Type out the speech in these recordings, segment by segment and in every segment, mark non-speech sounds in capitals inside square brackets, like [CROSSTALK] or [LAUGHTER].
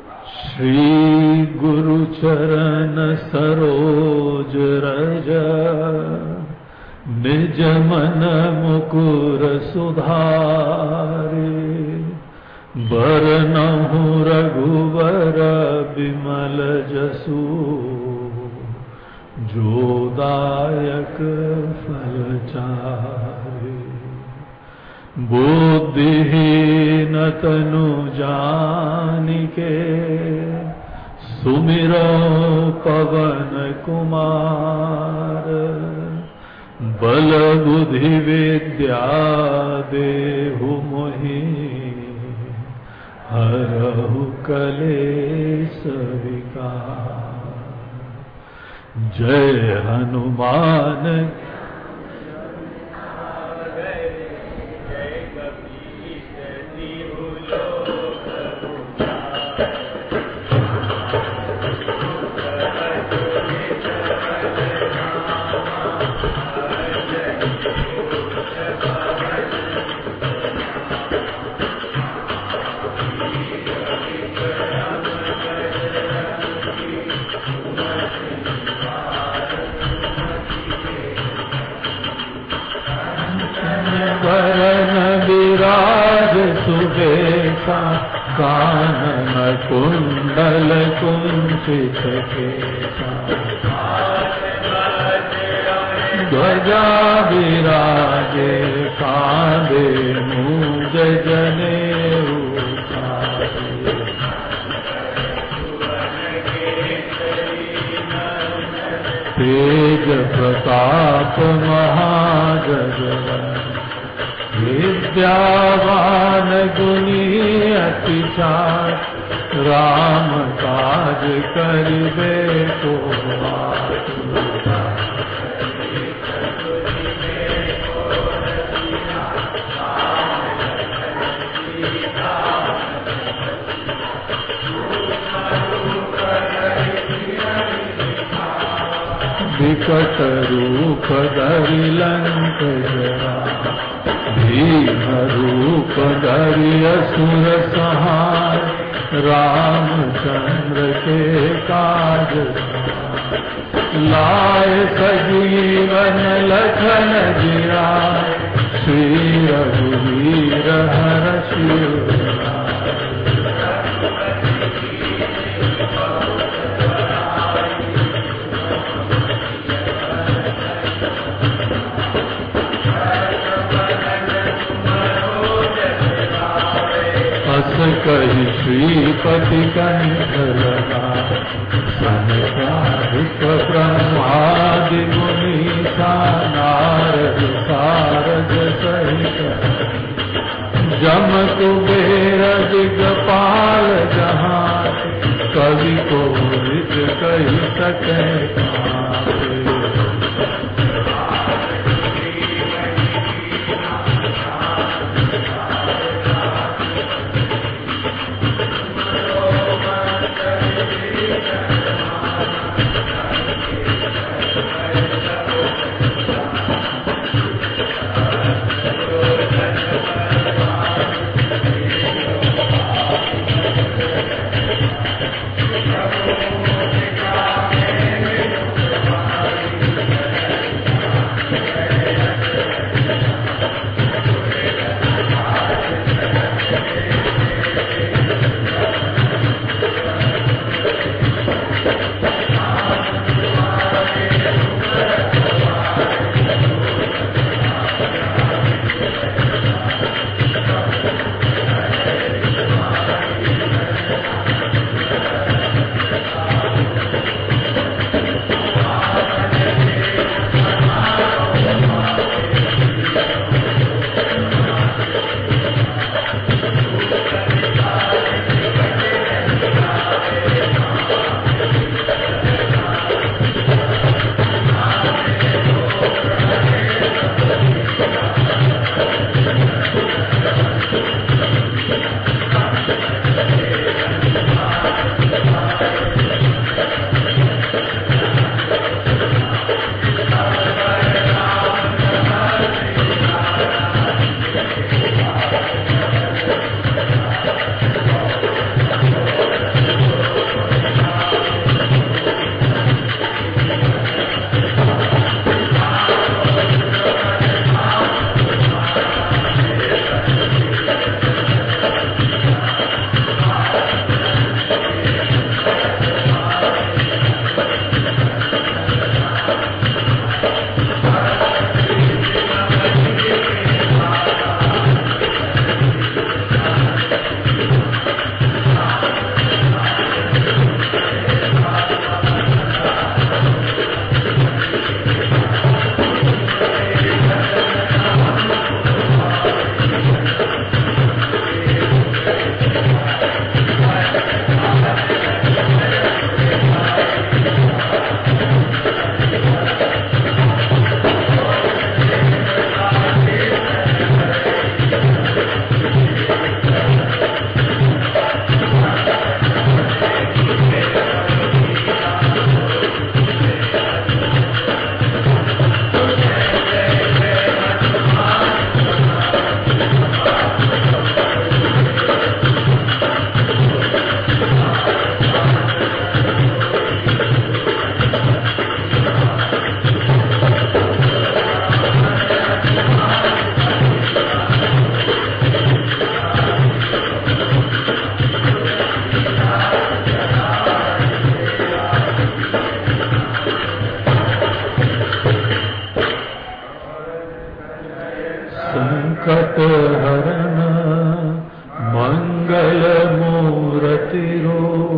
श्री गुरु चरण सरोज रज निज मन मुकुर सुधारे बरनहु रघुवर विमल जसु जोदायक फल चारे तनु जानिके, सुमिरो पवन कुमार, बल बुद्धि विद्या देहु मोहि, हरहु कलेश विकार। जय हनुमान सुबेसा कानन कुंडल कुंचित ध्वजा विराजे कांदे मूज जने तेज प्रताप महाजगवन विद्यावान गुनी अति राम काज करिबे को विकट रूप धरि लंक जरा। भीम रूप धरि असुर सहाय रामचंद्र के काज लाय सजीवन लखन जिया श्री रघुवीर हर शिव कही श्रीपति कंठ लगा सनकाधिक ब्रह्मादि मुनीसा नारद सारद सहित। जम कुबेर दिगपाल जहाँ। कवि को मृत कही सके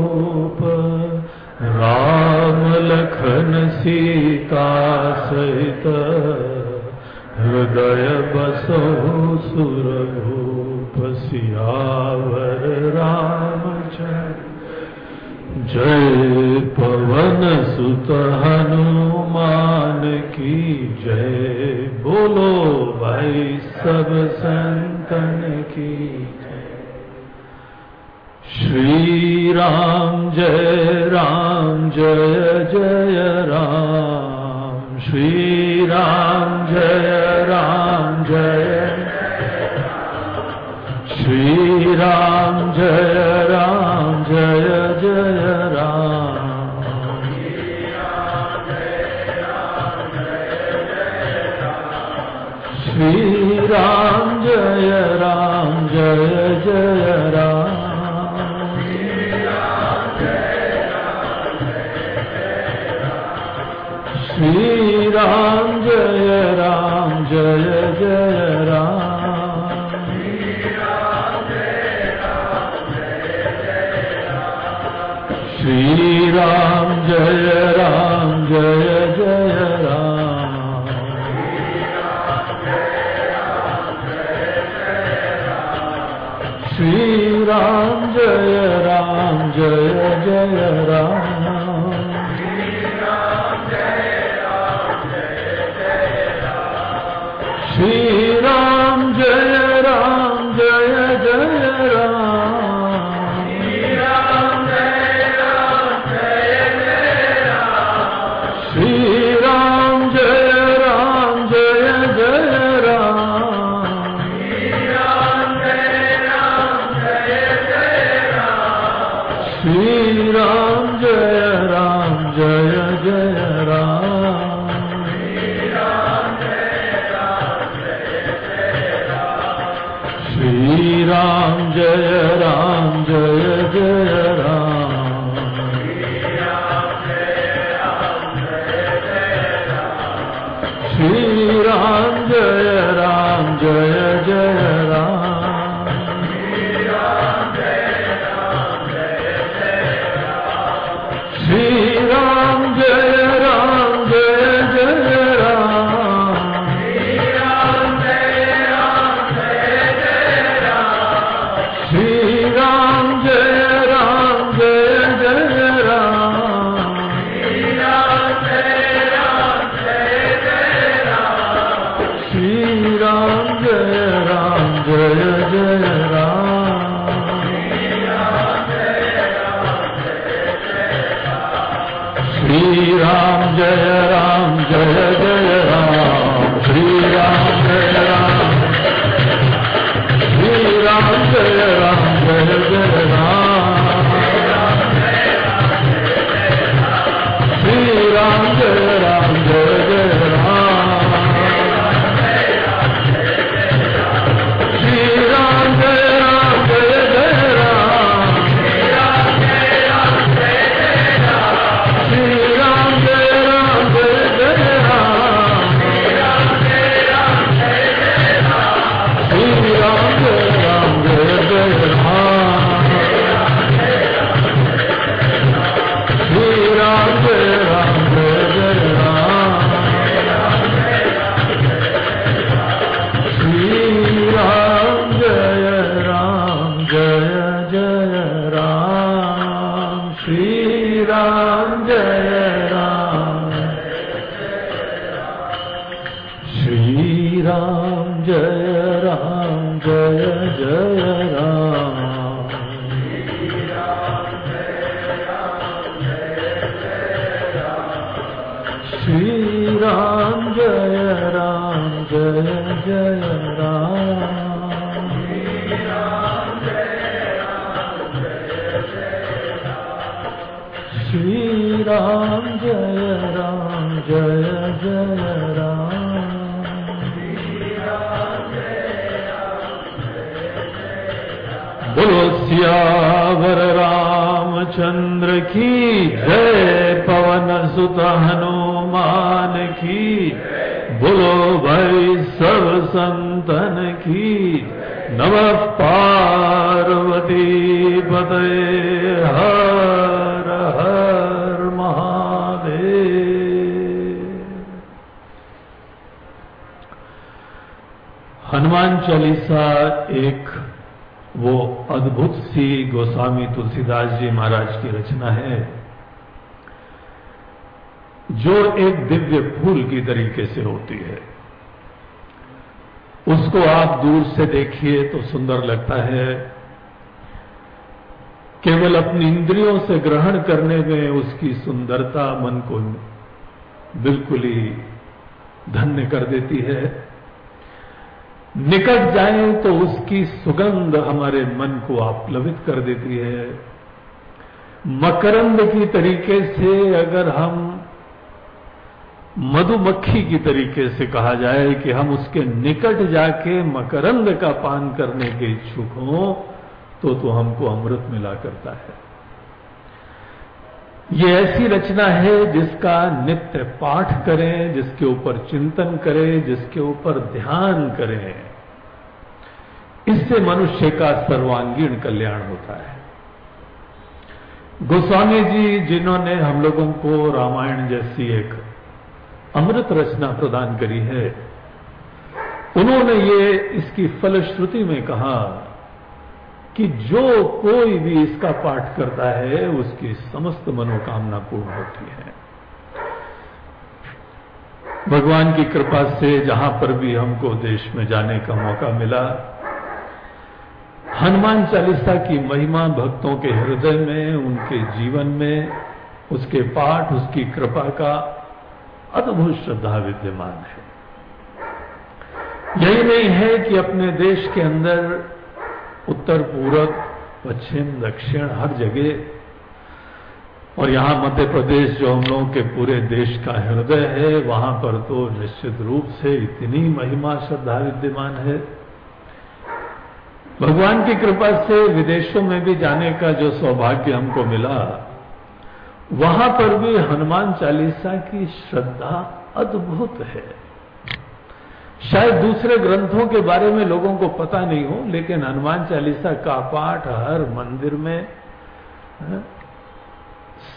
रूप राम लखन सीता सहित हृदय बसो श्री राम जय राम, जय जय राम। बोलो, सियावर रामचंद्र की जय, पवन सुत हनुमान की बोलो, भाई सब संतन की नव पार्वती पते हर हनुमान चालीसा एक वो अद्भुत सी गोस्वामी तुलसीदास जी महाराज की रचना है, जो एक दिव्य फूल की तरीके से होती है। उसको आप दूर से देखिए तो सुंदर लगता है। केवल अपनी इंद्रियों से ग्रहण करने में उसकी सुंदरता मन को बिल्कुल ही धन्य कर देती है। निकट जाए तो उसकी सुगंध हमारे मन को आप्लवित कर देती है। मकरंद की तरीके से अगर हम मधुमक्खी की तरीके से कहा जाए कि हम उसके निकट जाके मकरंद का पान करने के इच्छुक हों तो तो हमको अमृत मिला करता है। ये ऐसी रचना है जिसका नित्य पाठ करें, जिसके ऊपर चिंतन करें, जिसके ऊपर ध्यान करें। इससे मनुष्य का सर्वांगीण कल्याण होता है। गोस्वामी जी, जिन्होंने हम लोगों को रामायण जैसी एक अमृत रचना प्रदान करी है, उन्होंने ये इसकी फलश्रुति में कहा कि जो कोई भी इसका पाठ करता है, उसकी समस्त मनोकामना पूर्ण होती है। भगवान की कृपा से जहाँ पर भी हमको देश में जाने का मौका मिला, हनुमान चालीसा की महिमा भक्तों के हृदय में, उनके जीवन में, उसके पाठ, उसकी कृपा का अद्भुत श्रद्धा विद्यमान है। यही नहीं है कि अपने देश के अंदर उत्तर पूर्व पश्चिम, दक्षिण, हर जगह। और यहाँ मध्य प्रदेश जो हम लोगों के पूरे देश का हृदय है, वहाँ पर तो निश्चित रूप से इतनी महिमा, श्रद्धा विद्यमान है। भगवान की कृपा से विदेशों में भी जाने का जो सौभाग्य हमको मिला, वहाँ पर भी हनुमान चालीसा की श्रद्धा अद्भुत है। शायद दूसरे ग्रंथों के बारे में लोगों को पता नहीं हो, लेकिन हनुमान चालीसा का पाठ हर मंदिर में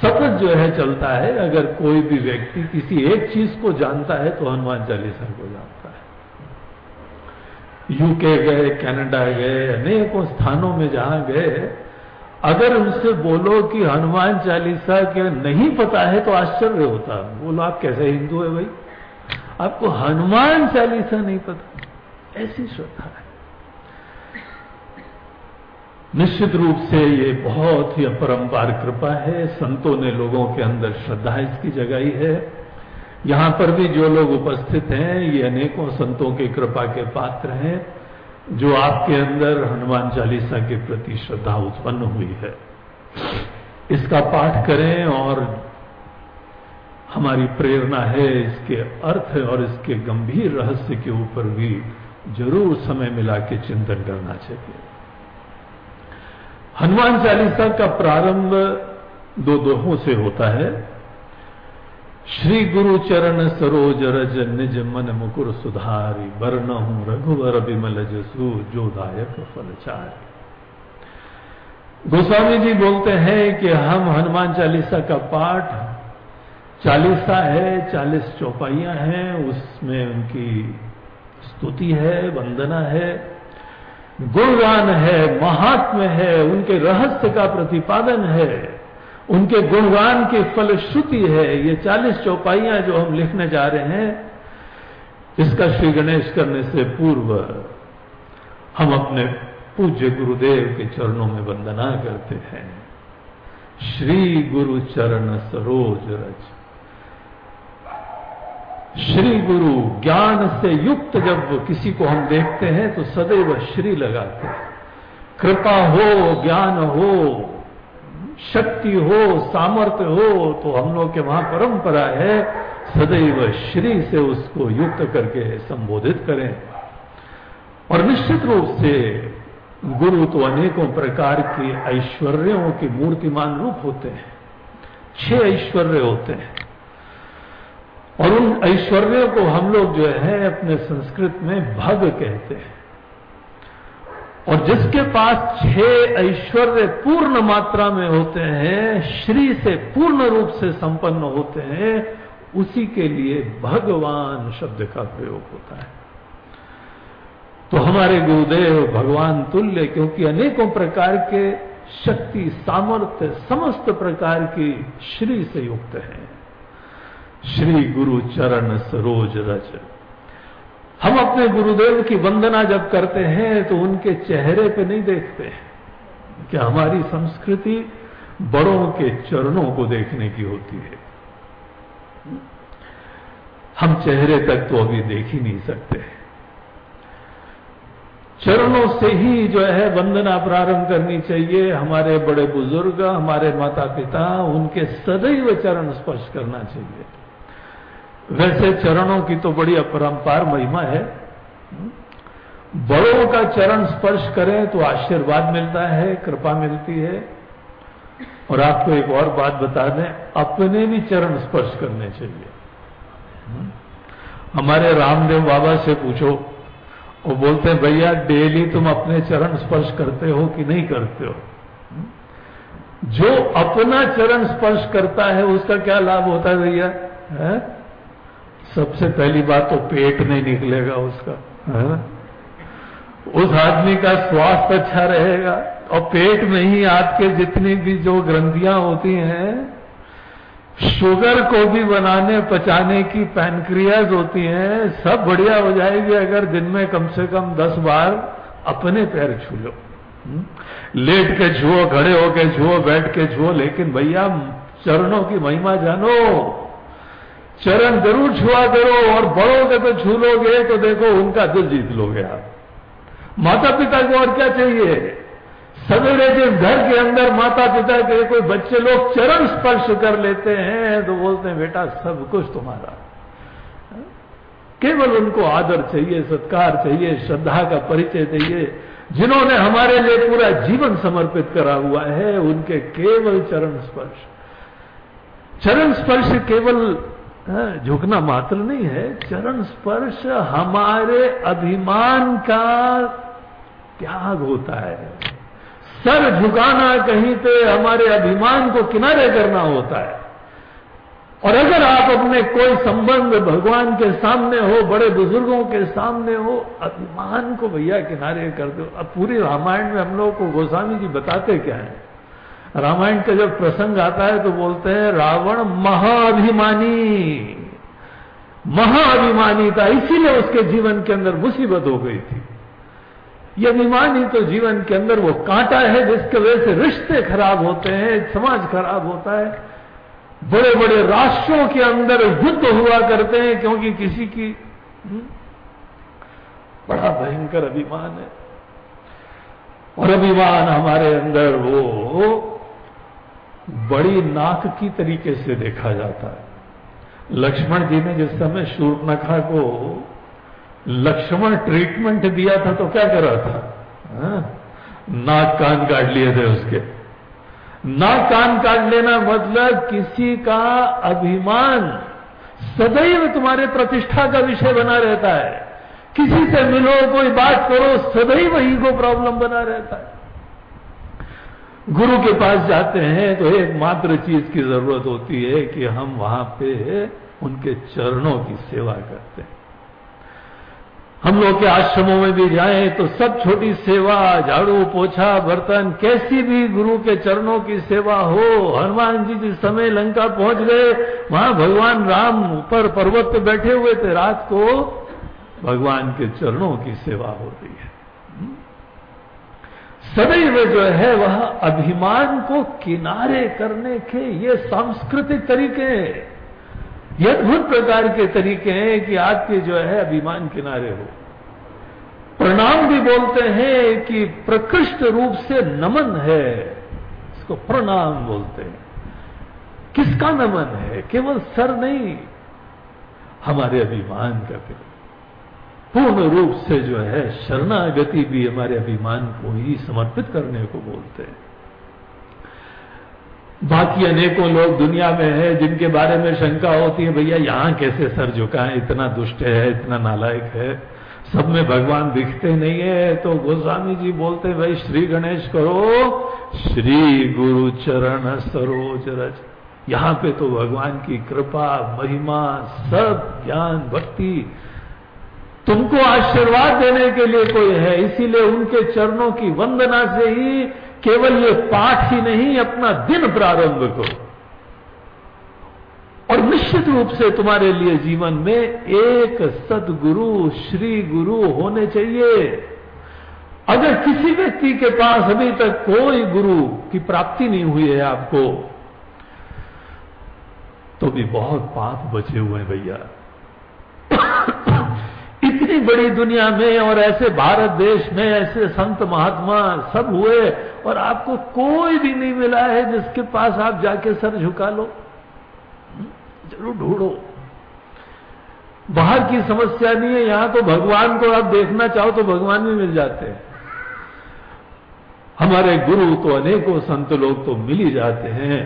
सतत जो है चलता है। अगर कोई भी व्यक्ति किसी एक चीज़ को जानता है तो हनुमान चालीसा को जानता है। यूके गए कनाडा गए, अनेकों स्थानों में जहाँ गए, अगर उनसे बोलो कि हनुमान चालीसा के नहीं पता है तो आश्चर्य होता बोलो, आप कैसे हिंदू है भाई? आपको हनुमान चालीसा नहीं पता। ऐसी श्रद्धा है। निश्चित रूप से ये बहुत ही अपरंपार कृपा है। संतों ने लोगों के अंदर श्रद्धा इसकी जगाई है। यहाँ पर भी जो लोग उपस्थित हैं, ये अनेकों संतों के कृपा के पात्र हैं, जो आपके अंदर हनुमान चालीसा के प्रति श्रद्धा उत्पन्न हुई है। इसका पाठ करें और हमारी प्रेरणा है इसके अर्थ और इसके गंभीर रहस्य के ऊपर भी ज़रूर समय मिला के चिंतन करना चाहिए। हनुमान चालीसा का प्रारंभ दो दोहों से होता है। श्री गुरु चरण सरोज रज निज मन मुकुर सुधारी वर्ण हूँ रघुवर विमल जसु जोदायक फलचारी गोस्वामी जी बोलते हैं कि हम हनुमान चालीसा का पाठ चालीसा है, चालीस चौपाइयाँ हैं, उसमें उनकी स्तुति है, वंदना है। गुणगान है, महात्म्य है, उनके रहस्य का प्रतिपादन है, उनके गुणगान की फलश्रुति है। ये चालीस चौपाइयाँ जो हम लिखने जा रहे हैं, इसका श्री गणेश करने से पूर्व हम अपने पूज्य गुरुदेव के चरणों में वंदना करते हैं। श्री गुरु चरण सरोज रच श्री गुरु ज्ञान से युक्त जब किसी को हम देखते हैं तो सदैव श्री लगाते हैं। कृपा हो, ज्ञान हो, शक्ति हो, सामर्थ्य हो तो हम लोग के वहाँ परंपरा है, सदैव श्री से उसको युक्त करके संबोधित करें। और निश्चित रूप से गुरु तो अनेकों प्रकार के ऐश्वर्यों के मूर्तिमान रूप होते हैं। छह ऐश्वर्य होते हैं। और उन ऐश्वर्यों को हम लोग जो है अपने संस्कृत में भग कहते हैं। और जिसके पास छह ऐश्वर्य पूर्ण मात्रा में होते हैं, श्री से पूर्ण रूप से संपन्न होते हैं, उसी के लिए भगवान शब्द का प्रयोग होता है। तो हमारे गुरुदेव भगवान तुल्य, क्योंकि अनेकों प्रकार के शक्ति, सामर्थ्य, समस्त प्रकार की श्री से युक्त है। श्री गुरु चरण सरोज रज। हम अपने गुरुदेव की वंदना जब करते हैं तो उनके चेहरे पे नहीं देखते हैं। कि हमारी संस्कृति बड़ों के चरणों को देखने की होती है? हम चेहरे तक तो अभी देख ही नहीं सकते चरणों से ही जो है वंदना प्रारंभ करनी चाहिए। हमारे बड़े बुज़ुर्ग, हमारे माता पिता उनके सदैव चरण स्पर्श करना चाहिए। वैसे चरणों की तो बड़ी अपरंपार महिमा है। बड़ों का चरण स्पर्श करें तो आशीर्वाद मिलता है, कृपा मिलती है। और आपको एक और बात बता दें, अपने भी चरण स्पर्श करने चाहिए। हमारे रामदेव बाबा से पूछो, वो बोलते हैं, भैया, डेली तुम अपने चरण स्पर्श करते हो कि नहीं करते हो? जो अपना चरण स्पर्श करता है, उसका क्या लाभ होता है भैया? सबसे पहली बात तो पेट नहीं निकलेगा उसका, है उस आदमी का स्वास्थ्य अच्छा रहेगा और पेट में ही आपके जितनी भी जो ग्रंथियाँ होती हैं, शुगर को भी बनाने, पचाने की पैनक्रियाज होती हैं, सब बढ़िया हो जाएगी अगर दिन में कम से कम दस बार अपने पैर छू लो। हम्म? लेट के छुओ, खड़े होके छुओ, बैठ के छुओ, लेकिन भैया चरणों की महिमा जानो। चरण ज़रूर छुआ करो और बड़ों के तो छू लोगे तो देखो उनका दिल जीत लोगे आप। माता पिता को और क्या चाहिए? सवेरे जिस घर के अंदर माता पिता के कोई बच्चे लोग चरण स्पर्श कर लेते हैं तो बोलते हैं, बेटा, सब कुछ तुम्हारा केवल उनको आदर चाहिए, सत्कार चाहिए, श्रद्धा का परिचय चाहिए। जिन्होंने हमारे लिए पूरा जीवन समर्पित करा हुआ है, उनके केवल चरण स्पर्श। चरण स्पर्श केवल झुकना मात्र नहीं है, चरण स्पर्श हमारे अभिमान का त्याग होता है। सर झुकाना कहीं पे हमारे अभिमान को किनारे करना होता है। और अगर आप अपने कोई संबंध भगवान के सामने हो, बड़े बुज़ुर्गों के सामने हो, अभिमान को भैया किनारे कर दो। अब पूरी रामायण में हम लोग को गोस्वामी जी बताते क्या है? रामायण का जब प्रसंग आता है तो बोलते हैं रावण महाअभिमानी महाअभिमानी था इसीलिए उसके जीवन के अंदर मुसीबत हो गई थी। ये अभिमानी तो जीवन के अंदर वो कांटा है जिसके वजह से रिश्ते खराब होते हैं समाज खराब होता है। बड़े बड़े राष्ट्रों के अंदर युद्ध हुआ करते हैं क्योंकि किसी की हम्म, बड़ा भयंकर अभिमान है। और अभिमान हमारे अंदर वो बड़ी नाक की तरीके से देखा जाता है। लक्ष्मण जी ने जिस समय शूर्पनखा को लक्ष्मण ट्रीटमेंट दिया था तो क्या करा था? हा? नाक कान काट लिए थे उसके। नाक कान काट लेना मतलब किसी का अभिमान सदैव तुम्हारे प्रतिष्ठा का विषय बना रहता है। किसी से मिलो, कोई बात करो, सदैव ही को प्रॉब्लम बना रहता है। गुरु के पास जाते हैं तो एकमात्र चीज़ की ज़रूरत होती है कि हम वहाँ पे उनके चरणों की सेवा करते हैं। हम लोग के आश्रमों में भी जाएँ तो सब छोटी सेवा, झाड़ू, पोछा, बर्तन, कैसी भी गुरु के चरणों की सेवा हो, हनुमान जी जिस समय लंका पहुँच गए, वहाँ भगवान राम ऊपर पर्वत पे बैठे हुए थे, रात को भगवान के चरणों की सेवा हो रही है। सदैव जो है वह अभिमान को किनारे करने के ये सांस्कृतिक तरीके हैं। ये अद्भुत प्रकार के तरीके हैं कि आपके जो है अभिमान किनारे हो। प्रणाम भी बोलते हैं कि प्रकृष्ट रूप से नमन है, इसको प्रणाम बोलते हैं। किसका नमन है? केवल सर नहीं, हमारे अभिमान का केवल। पूर्ण रूप से जो है शरणागति भी हमारे अभिमान को ही समर्पित करने को बोलते हैं। बाकी अनेकों लोग दुनिया में है जिनके बारे में शंका होती है, भैया, यहाँ कैसे सर झुका है इतना दुष्ट है, इतना नालायक है, सब में भगवान दिखते नहीं है। तो गोस्वामी जी बोलते भाई, श्री गणेश करो, श्री गुरु चरण सरोज रच यहाँ पे तो भगवान की कृपा, महिमा, सब ज्ञान, भक्ति तुमको आशीर्वाद देने के लिए कोई है, इसीलिए उनके चरणों की वंदना से ही केवल ये पाठ ही नहीं, अपना दिन प्रारंभ करो। और निश्चित रूप से तुम्हारे लिए जीवन में एक सदगुरु, श्री गुरु होने चाहिए। अगर किसी व्यक्ति के पास अभी तक कोई गुरु की प्राप्ति नहीं हुई है आपको तो भी बहुत पाप बचे हुए हैं भैया। इतनी बड़ी दुनिया में और ऐसे भारत देश में ऐसे संत महात्मा सब हुए और आपको कोई भी नहीं मिला है जिसके पास आप जाके सर झुका लो। ज़रूर ढूंढो। बाहर की समस्या नहीं है, यहाँ तो भगवान को आप देखना चाहो तो भगवान भी मिल जाते हैं। हमारे गुरु तो अनेकों संत लोग तो मिल ही जाते हैं।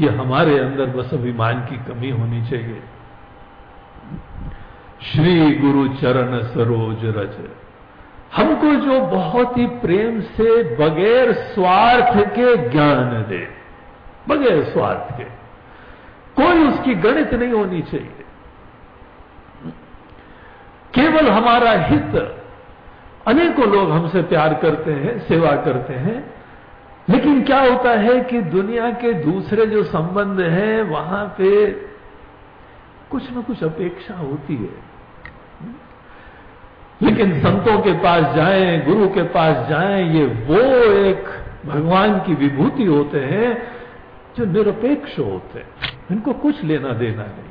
ये हमारे अंदर बस अभिमान की कमी होनी चाहिए। श्री गुरु चरण सरोज रज। हमको जो बहुत ही प्रेम से बगैर स्वार्थ के ज्ञान दे, बगैर स्वार्थ के, कोई उसकी गणित नहीं होनी चाहिए। केवल हमारा हित, अनेकों लोग हमसे प्यार करते हैं, सेवा करते हैं, लेकिन क्या होता है कि दुनिया के दूसरे जो संबंध हैं, वहाँ पे कुछ न कुछ अपेक्षा होती है। लेकिन संतों के पास जाएँ, गुरु के पास जाएँ, ये वो एक भगवान की विभूति होते हैं जो निरपेक्ष होते हैं। इनको कुछ लेना देना नहीं।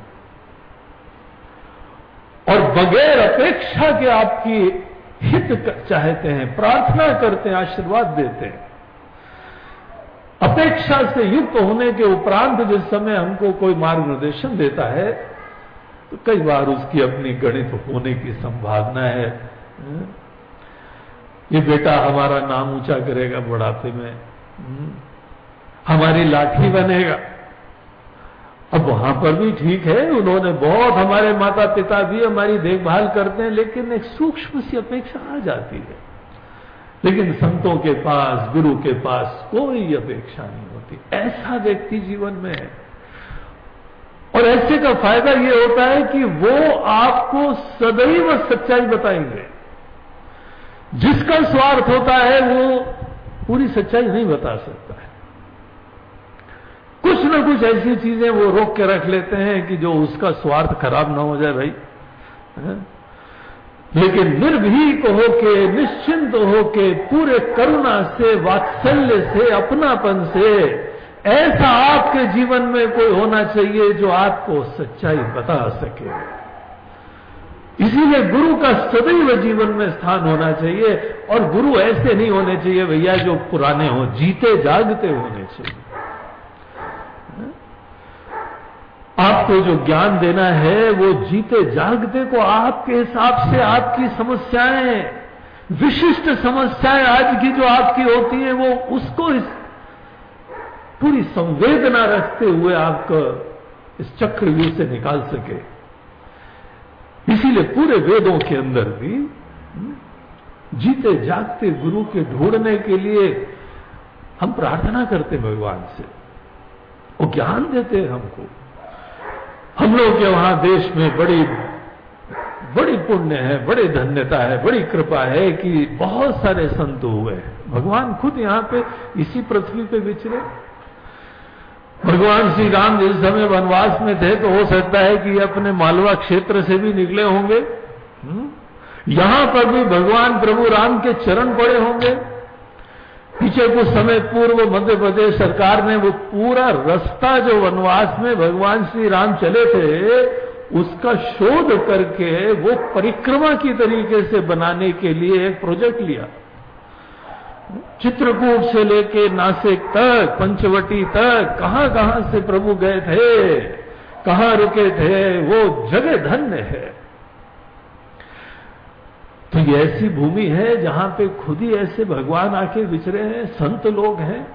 और बगैर अपेक्षा के आपकी हित चाहते हैं, प्रार्थना करते हैं, आशीर्वाद देते हैं। अपेक्षा से युक्त होने के उपरांत जिस समय हमको कोई मार्गदर्शन देता है तो कई बार उसकी अपनी गणित होने की संभावना है। ये बेटा हमारा नाम ऊँचा करेगा बुढ़ापे में। हमारी लाठी बनेगा। अब वहाँ पर भी ठीक है, उन्होंने बहुत हमारे माता पिता भी हमारी देखभाल करते हैं, लेकिन एक सूक्ष्म सी अपेक्षा आ जाती है। लेकिन संतों के पास, गुरु के पास कोई अपेक्षा नहीं होती। ऐसा व्यक्ति जीवन में है। और ऐसे का फ़ायदा यह होता है कि वो आपको सदैव सच्चाई बताएँगे। जिसका स्वार्थ होता है, वो पूरी सच्चाई नहीं बता सकता है। कुछ ना कुछ ऐसी चीज़ें वो रोक के रख लेते हैं कि जो उसका स्वार्थ खराब ना हो जाए भाई। है? लेकिन निर्भीक होके, निश्चिंत होके, पूरे करुणा से, वात्सल्य से, अपनापन से ऐसा आपके जीवन में कोई होना चाहिए जो आपको सच्चाई बता सके। इसीलिए गुरु का सदैव जीवन में स्थान होना चाहिए, और गुरु ऐसे नहीं होने चाहिए भैया जो पुराने हो, जीते, जागते होने चाहिए। आपको जो ज्ञान देना है, वो जीते, जागते को आपके हिसाब से आपकी समस्याएँ, विशिष्ट समस्याएँ आज की जो आपकी होती है, वो उसको पूरी संवेदना रखते हुए आपको इस चक्र चक्रव्यूह से निकाल सके। इसीलिए पूरे वेदों के अंदर भी हम्म, जीते जागते गुरु के ढूँढने के लिए हम प्रार्थना करते भगवान से। वो ज्ञान देते हैं हमको। हम लोग के वहाँ देश में बड़ी बड़ी पुण्य है बड़ी धन्यता है बड़ी कृपा है कि बहुत सारे संत हुए हैं। भगवान खुद यहाँ पे इसी पृथ्वी पे विचरे भगवान श्री राम जिस समय वनवास में थे तो हो सकता है कि अपने मालवा क्षेत्र से भी निकले होंगे। हम्म? यहाँ पर भी भगवान प्रभु राम के चरण पड़े होंगे। पीछे कुछ समय पूर्व मध्य प्रदेश सरकार ने वो पूरा रास्ता जो वनवास में भगवान श्री राम चले थे, उसका शोध करके वो परिक्रमा की तरीके से बनाने के लिए एक प्रोजेक्ट लिया। चित्रकूट से लेके नासिक तक, पंचवटी तक कहाँ कहाँ से प्रभु गए थे, कहाँ रुके थे, वो जगह धन्य है तो ये ऐसी भूमि है जहाँ पे खुद ही ऐसे भगवान आके विचरे हैं, संत लोग हैं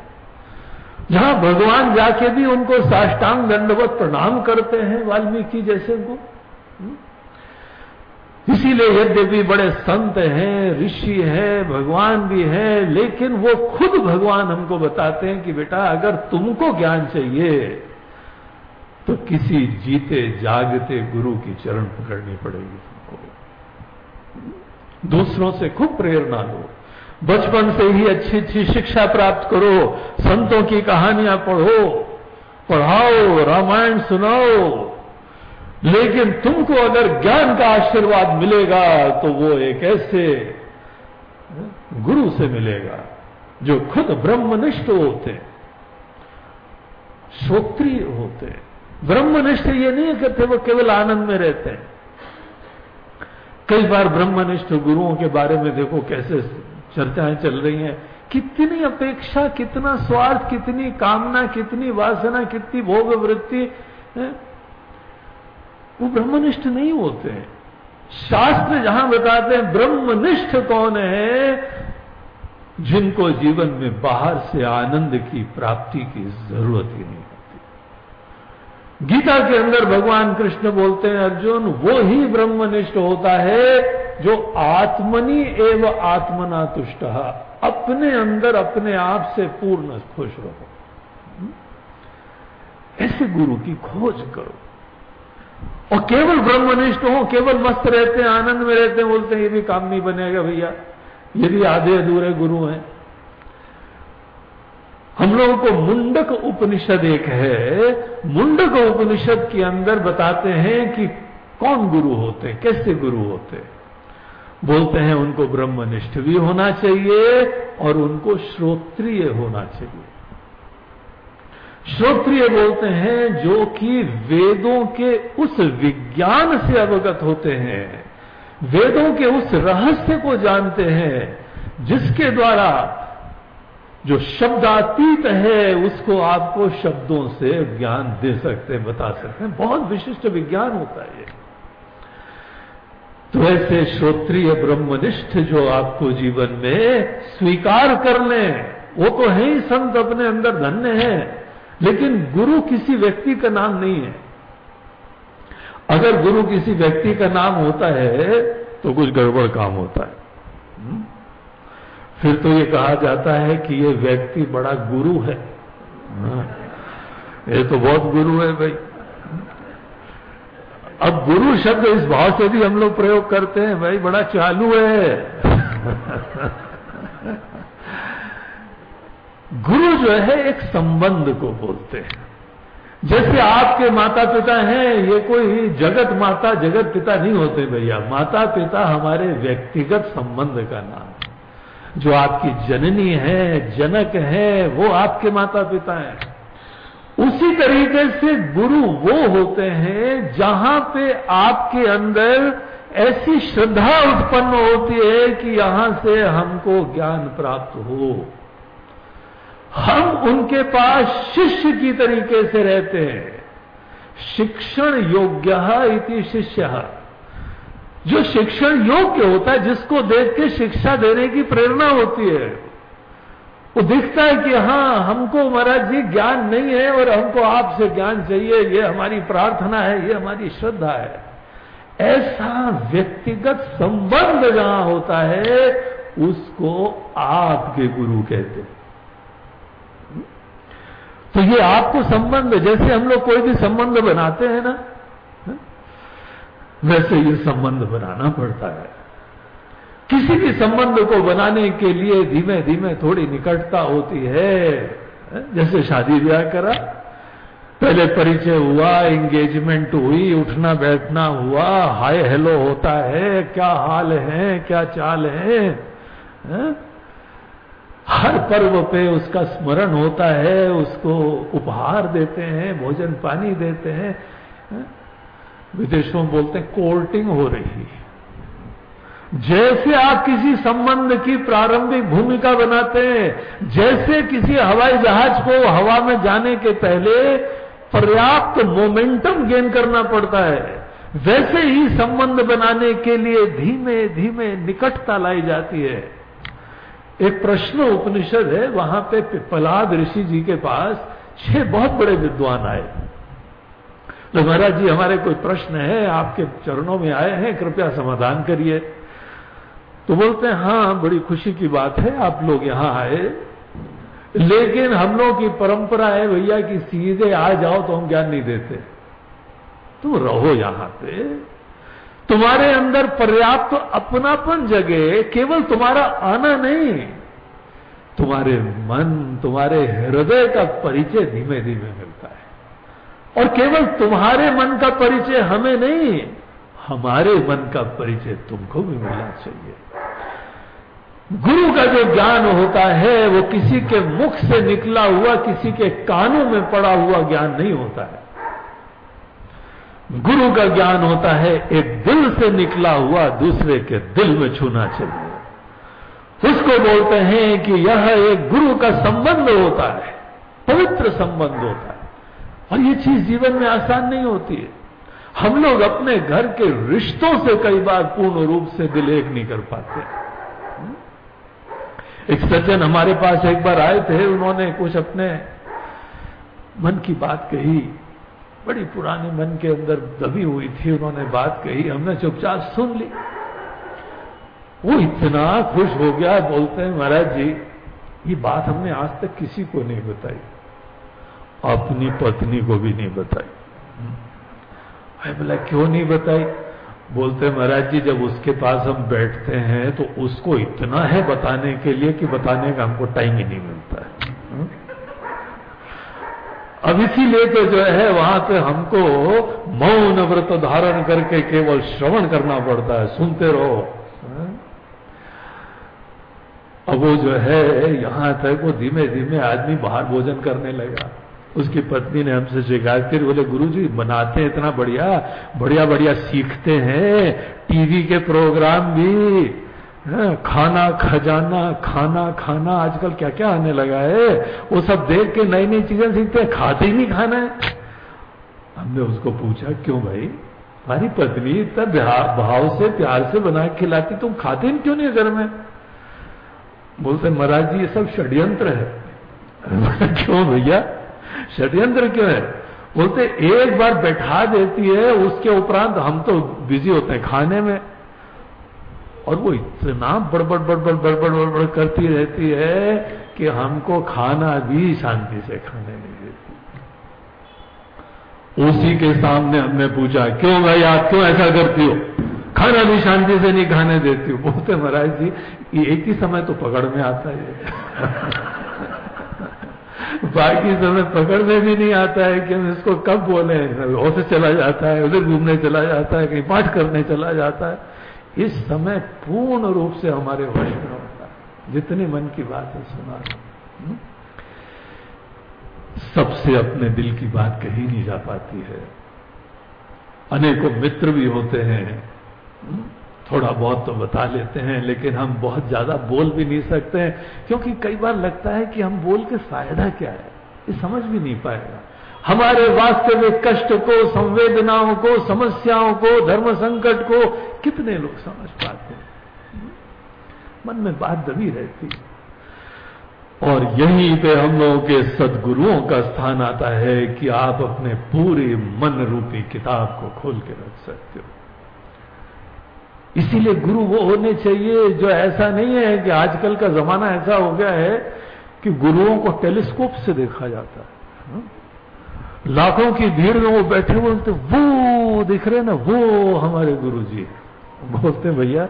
जहाँ भगवान जाके भी उनको साष्टांग दंडवत प्रणाम करते हैं, वाल्मीकि जैसे हम्म? इसीलिए यद्यपि बड़े संत हैं, ऋषि हैं, भगवान भी हैं, लेकिन वो खुद भगवान हमको बताते हैं कि बेटा, अगर तुमको ज्ञान चाहिए तो किसी जीते, जागते गुरु की चरण पकड़नी पड़ेगी तुमको। दूसरों से खूब प्रेरणा लो। बचपन से ही अच्छी अच्छी शिक्षा प्राप्त करो। संतों की कहानियाँ पढ़ो। पढ़ाओ, रामायण सुनाओ। लेकिन तुमको अगर ज्ञान का आशीर्वाद मिलेगा तो वो एक ऐसे गुरु से मिलेगा, जो खुद ब्रह्मनिष्ठ होते श्रोत्रिय होते। ब्रह्मनिष्ठ ये नहीं कहते वो केवल आनंद में रहते। हैं कई बार ब्रह्मनिष्ठ गुरुओं के बारे में देखो कैसे चर्चाएँ चल रही हैं। कितनी अपेक्षा, कितना स्वार्थ, कितनी कामना, कितनी वासना, कितनी भोग वृत्ति वो ब्रह्मनिष्ठ नहीं होते शास्त्र जहाँ बताते हैं, ब्रह्मनिष्ठ कौन है? जिनको जीवन में बाहर से आनंद की प्राप्ति की ज़रूरत ही नहीं होती। गीता के अंदर भगवान कृष्ण बोलते हैं, अर्जुन, वो ही ब्रह्मनिष्ठ होता है जो आत्मनि एवं आत्मना तुष्ट अपने अंदर अपने आप से पूर्ण खुश रहो। ऐसे गुरु की खोज करो। और केवल ब्रह्मनिष्ठ हो, केवल मस्त रहते हैं, आनंद में रहते हैं, बोलते हैं, ये भी काम नहीं बनेगा भैया, ये भी आधे अधूरे गुरु हैं। हम लोगों को मुंडक उपनिषद एक है। मुंडक उपनिषद के अंदर बताते हैं कि कौन गुरु होते हैं कैसे गुरु होते। बोलते हैं, उनको ब्रह्मनिष्ठ भी होना चाहिए और उनको श्रोत्रिय होना चाहिए। श्रोत्रिय बोलते हैं जो कि वेदों के उस विज्ञान से अवगत होते हैं। वेदों के उस रहस्य को जानते हैं, जिसके द्वारा जो शब्दातीत है, उसको आपको शब्दों से ज्ञान दे सकते हैं, बता सकते हैं। बहुत विशिष्ट विज्ञान होता है ये। तो ऐसे श्रोत्रिय ब्रह्मनिष्ठ जो आपको जीवन में स्वीकार कर लें, वो तो है ही संत अपने अंदर धन्य है। लेकिन गुरु किसी व्यक्ति का नाम नहीं है। अगर गुरु किसी व्यक्ति का नाम होता है तो कुछ गड़बड़ काम होता है। हम्म? फिर तो ये कहा जाता है कि ये व्यक्ति बड़ा गुरु है। हाँ। ये तो बहुत गुरु है भाई। अब गुरु शब्द इस भाव से भी हम लोग प्रयोग करते हैं, भाई, बड़ा चालू है। [LAUGHS] गुरु जो है, एक संबंध को बोलते हैं। जैसे आपके माता पिता हैं, ये कोई जगत माता, जगत पिता नहीं होते भैया। माता पिता हमारे व्यक्तिगत संबंध का नाम है। जो आपकी जननी है, जनक है, वो आपके माता पिता हैं। उसी तरीके से गुरु वो होते हैं, जहाँ पे आपके अंदर ऐसी श्रद्धा उत्पन्न होती है कि यहाँ से हमको ज्ञान प्राप्त हो। हम उनके पास शिष्य की तरीके से रहते हैं। शिक्षण योग्य इति शिष्य जो शिक्षण योग्य होता है, जिसको देख के शिक्षा देने की प्रेरणा होती है, वो दिखता है कि हाँ हमको महाराज जी ज्ञान नहीं है और हमको आपसे ज्ञान चाहिए, ये हमारी प्रार्थना है, ये हमारी श्रद्धा है। ऐसा व्यक्तिगत संबंध जहाँ होता है, उसको आपके गुरु कहते हैं। तो ये आपको संबंध जैसे हम लोग कोई भी संबंध बनाते हैं ना वैसे ये संबंध बनाना पड़ता है किसी भी संबंध को बनाने के लिए धीमे धीमे थोड़ी निकटता होती है जैसे शादी ब्याह करा पहले परिचय हुआ एंगेजमेंट हुई उठना बैठना हुआ हाय हेलो होता है क्या हाल है क्या चाल है, है? हर पर्व पे उसका स्मरण होता है, उसको उपहार देते हैं, भोजन पानी देते हैं। विदेशों में बोलते हैं, कोर्टिंग हो रही है। जैसे आप किसी संबंध की प्रारंभिक भूमिका बनाते हैं, जैसे किसी हवाई जहाज़ को हवा में जाने के पहले पर्याप्त मोमेंटम गेन करना पड़ता है, वैसे ही संबंध बनाने के लिए धीमे धीमे निकटता लाई जाती है। एक प्रश्न उपनिषद है, वहाँ पे पिपलाद ऋषि जी के पास छह बहुत बड़े विद्वान आए। तो महाराज जी, हमारे कोई प्रश्न है? आपके चरणों में आए हैं, कृपया समाधान करिए। तो बोलते हैं हाँ बड़ी खुशी की बात है, आप लोग यहाँ आए। लेकिन हम लोग की परंपरा है भैया कि सीधे आ जाओ तो हम ज्ञान नहीं देते। तुम रहो यहाँ पे। तुम्हारे अंदर पर्याप्त तो अपनापन जगे, केवल तुम्हारा आना नहीं। तुम्हारे मन, तुम्हारे हृदय का परिचय धीमे धीमे मिलता है। और केवल तुम्हारे मन का परिचय हमें नहीं, हमारे मन का परिचय तुमको भी मिलना चाहिए। गुरु का जो ज्ञान होता है, वो किसी के मुख से निकला हुआ, किसी के कानों में पड़ा हुआ ज्ञान नहीं होता है। गुरु का ज्ञान होता है, एक दिल से निकला हुआ दूसरे के दिल में छूना चाहिए। उसको बोलते हैं कि यह एक गुरु का संबंध होता है, पवित्र संबंध होता है। और ये चीज़ जीवन में आसान नहीं होती है। हम लोग अपने घर के रिश्तों से कई बार पूर्ण रूप से दिल एक नहीं कर पाते। एक सज्जन हमारे पास एक बार आए थे, उन्होंने कुछ अपने मन की बात कही। बड़ी पुराने मन के अंदर दबी हुई थी, उन्होंने बात कही, हमने चुपचाप सुन ली। वो इतना खुश हो गया, बोलते हैं, महाराज जी, ये बात हमने आज तक किसी को नहीं बताई, अपनी पत्नी को भी नहीं बताई। मैं बोला क्यों नहीं बताई? बोलते महाराज जी, जब उसके पास हम बैठते हैं तो उसको इतना है बताने के लिए कि बताने का हमको टाइम ही नहीं मिलता है। अब इसीलिए जो है वहाँ पे हमको मौन व्रत धारण करके केवल श्रवण करना पड़ता है सुनते रहो। अब वो जो है यहाँ तक वो धीमे धीमे आदमी बाहर भोजन करने लगा। उसकी पत्नी ने हमसे शिकायत की बोले गुरु जी बनाते इतना बढ़िया बढ़िया बढ़िया सीखते हैं टीवी के प्रोग्राम भी हाँ, खाना, खजाना, खाना खाना, आजकल क्या क्या आने लगा है? वो सब देख के नई नई चीज़ें सीखते हैं, खाते ही नहीं खाना है। हमने उसको पूछा, क्यों भाई? हमारी पत्नी इतना भाव से, प्यार से बना खिलाती, तुम खाते क्यों नहीं घर में? बोलते, महाराज जी, ये सब षड्यंत्र है। क्यों भैया? षड्यंत्र क्यों है? बोलते, एक बार बैठा देती है, उसके उपरांत हम तो बिज़ी होते हैं खाने में। और वो इतना बड़बड़ बड़बड़ बड़बड़ बड़बड़ करती रहती है कि हमको खाना भी शांति से खाने नहीं देती। उसी के सामने हमने पूछा, क्यों भाई, आप क्यों ऐसा करती हो? खाना भी शांति से नहीं खाने देती हो? बोलते महाराज जी, ये एक ही समय तो पकड़ में आता है। [LAUGHS] बाकी समय पकड़ में भी नहीं आता है कि हम इसको कब बोले। ऑफ़िस चला जाता है, उधर घूमने चला जाता है, कहीं पाठ करने चला जाता है। इस समय पूर्ण रूप से हमारे वश में होता है जितनी मन की बात है सुना हम्म? सबसे अपने दिल की बात कही नहीं जा पाती है अनेकों मित्र भी होते हैं हम्म? थोड़ा बहुत तो बता लेते हैं, लेकिन हम बहुत ज़्यादा बोल भी नहीं सकते हैं, क्योंकि कई बार लगता है कि हम बोल के फ़ायदा क्या है ये समझ भी नहीं पाएगा हमारे वास्तविक कष्ट को, संवेदनाओं को, समस्याओं को, धर्म संकट को कितने लोग समझ पाते हैं? मन में बात दबी रहती और यहीं पे हम लोगों के सदगुरुओं का स्थान आता है कि आप अपने पूरे मन रूपी किताब को खोल के रख सकते हो। इसीलिए गुरु वो होने चाहिए जो ऐसा नहीं है कि आजकल का जमाना ऐसा हो गया है कि गुरुओं को टेलीस्कोप से देखा जाता है हाँ? लाखों की भीड़ में वो बैठे बोलते, वो दिख रहे ना, वो हमारे गुरु जी बोलते, भैया,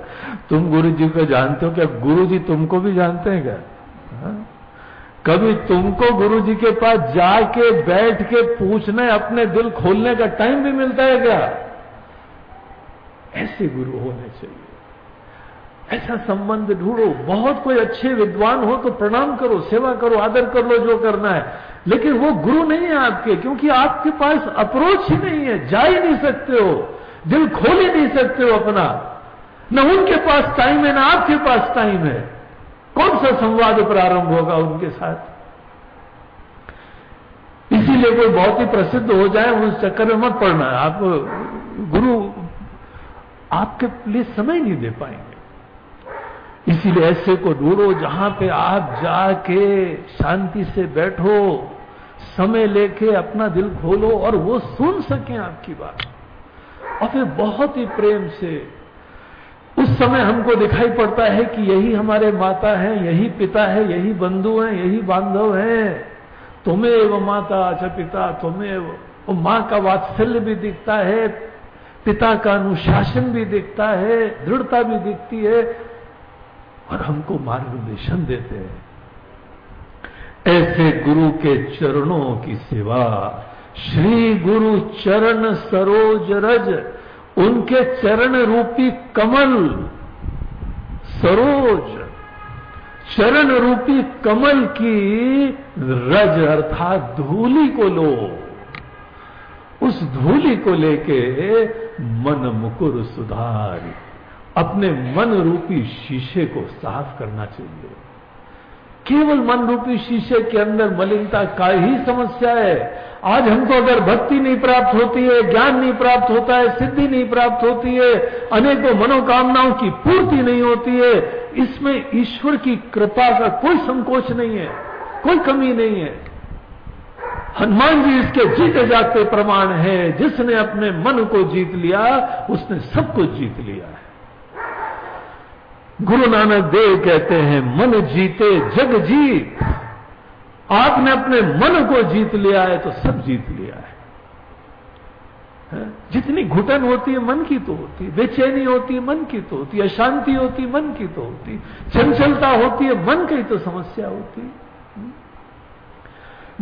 तुम गुरु जी को जानते हो क्या? गुरु जी तुमको भी जानते हैं क्या? हा? कभी तुमको गुरु जी के पास जाके बैठ के पूछने अपने दिल खोलने का टाइम भी मिलता है क्या? ऐसे गुरु होने चाहिए। ऐसा संबंध ढूंढो। बहुत कोई अच्छे विद्वान हो तो प्रणाम करो, सेवा करो, आदर कर लो, जो करना है। लेकिन वो गुरु नहीं है आपके, क्योंकि आपके पास अप्रोच ही नहीं है। जा ही नहीं सकते हो। दिल खोल ही नहीं सकते हो अपना। न उनके पास टाइम है, ना आपके पास टाइम है। कौन सा संवाद प्रारंभ होगा उनके साथ? इसीलिए कोई बहुत ही प्रसिद्ध हो जाए, उस चक्कर में मत पड़ना। आप गुरु आपके लिए समय नहीं दे पाएँगे। इसीलिए ऐसे को ढूंढो जहाँ पे आप जाके शांति से बैठो, समय लेके अपना दिल खोलो और वो सुन सके आपकी बात। और फिर बहुत ही प्रेम से, उस समय हमको दिखाई पड़ता है कि यही हमारे माता है, यही पिता है, यही बंधु हैं, यही बांधव हैं। तुम्हें वो माता अच्छा पिता, तुम्हें वो माँ का वात्सल्य भी दिखता है, पिता का अनुशासन भी दिखता है, दृढ़ता भी दिखती है और हमको मार्गदर्शन देते हैं। ऐसे गुरु के चरणों की सेवा, श्री गुरु चरण सरोज रज, उनके चरण रूपी कमल, सरोज, चरण रूपी कमल की रज अर्थात धूली को लो। उस धूली को लेके मन मुकुर सुधार। अपने मन रूपी शीशे को साफ़ करना चाहिए। केवल मन रूपी शीशे के अंदर मलिनता का ही समस्या है। आज हमको अगर भक्ति नहीं प्राप्त होती है, ज्ञान नहीं प्राप्त होता है, सिद्धि नहीं प्राप्त होती है, अनेकों मनोकामनाओं की पूर्ति नहीं होती है, इसमें ईश्वर की कृपा का कोई संकोच नहीं है, कोई कमी नहीं है। हनुमान जी इसके जीते जाते प्रमाण है। जिसने अपने मन को जीत लिया, उसने सब कुछ जीत लिया है। गुरु नानक देव कहते हैं, मन जीते, जग जीत। आपने अपने मन को जीत लिया है तो सब जीत लिया है। जितनी घुटन होती है, मन की तो होती है। बेचैनी होती है, मन की तो होती है। अशांति होती है, मन की तो होती चंचलता होती है, मन की तो समस्या होती है।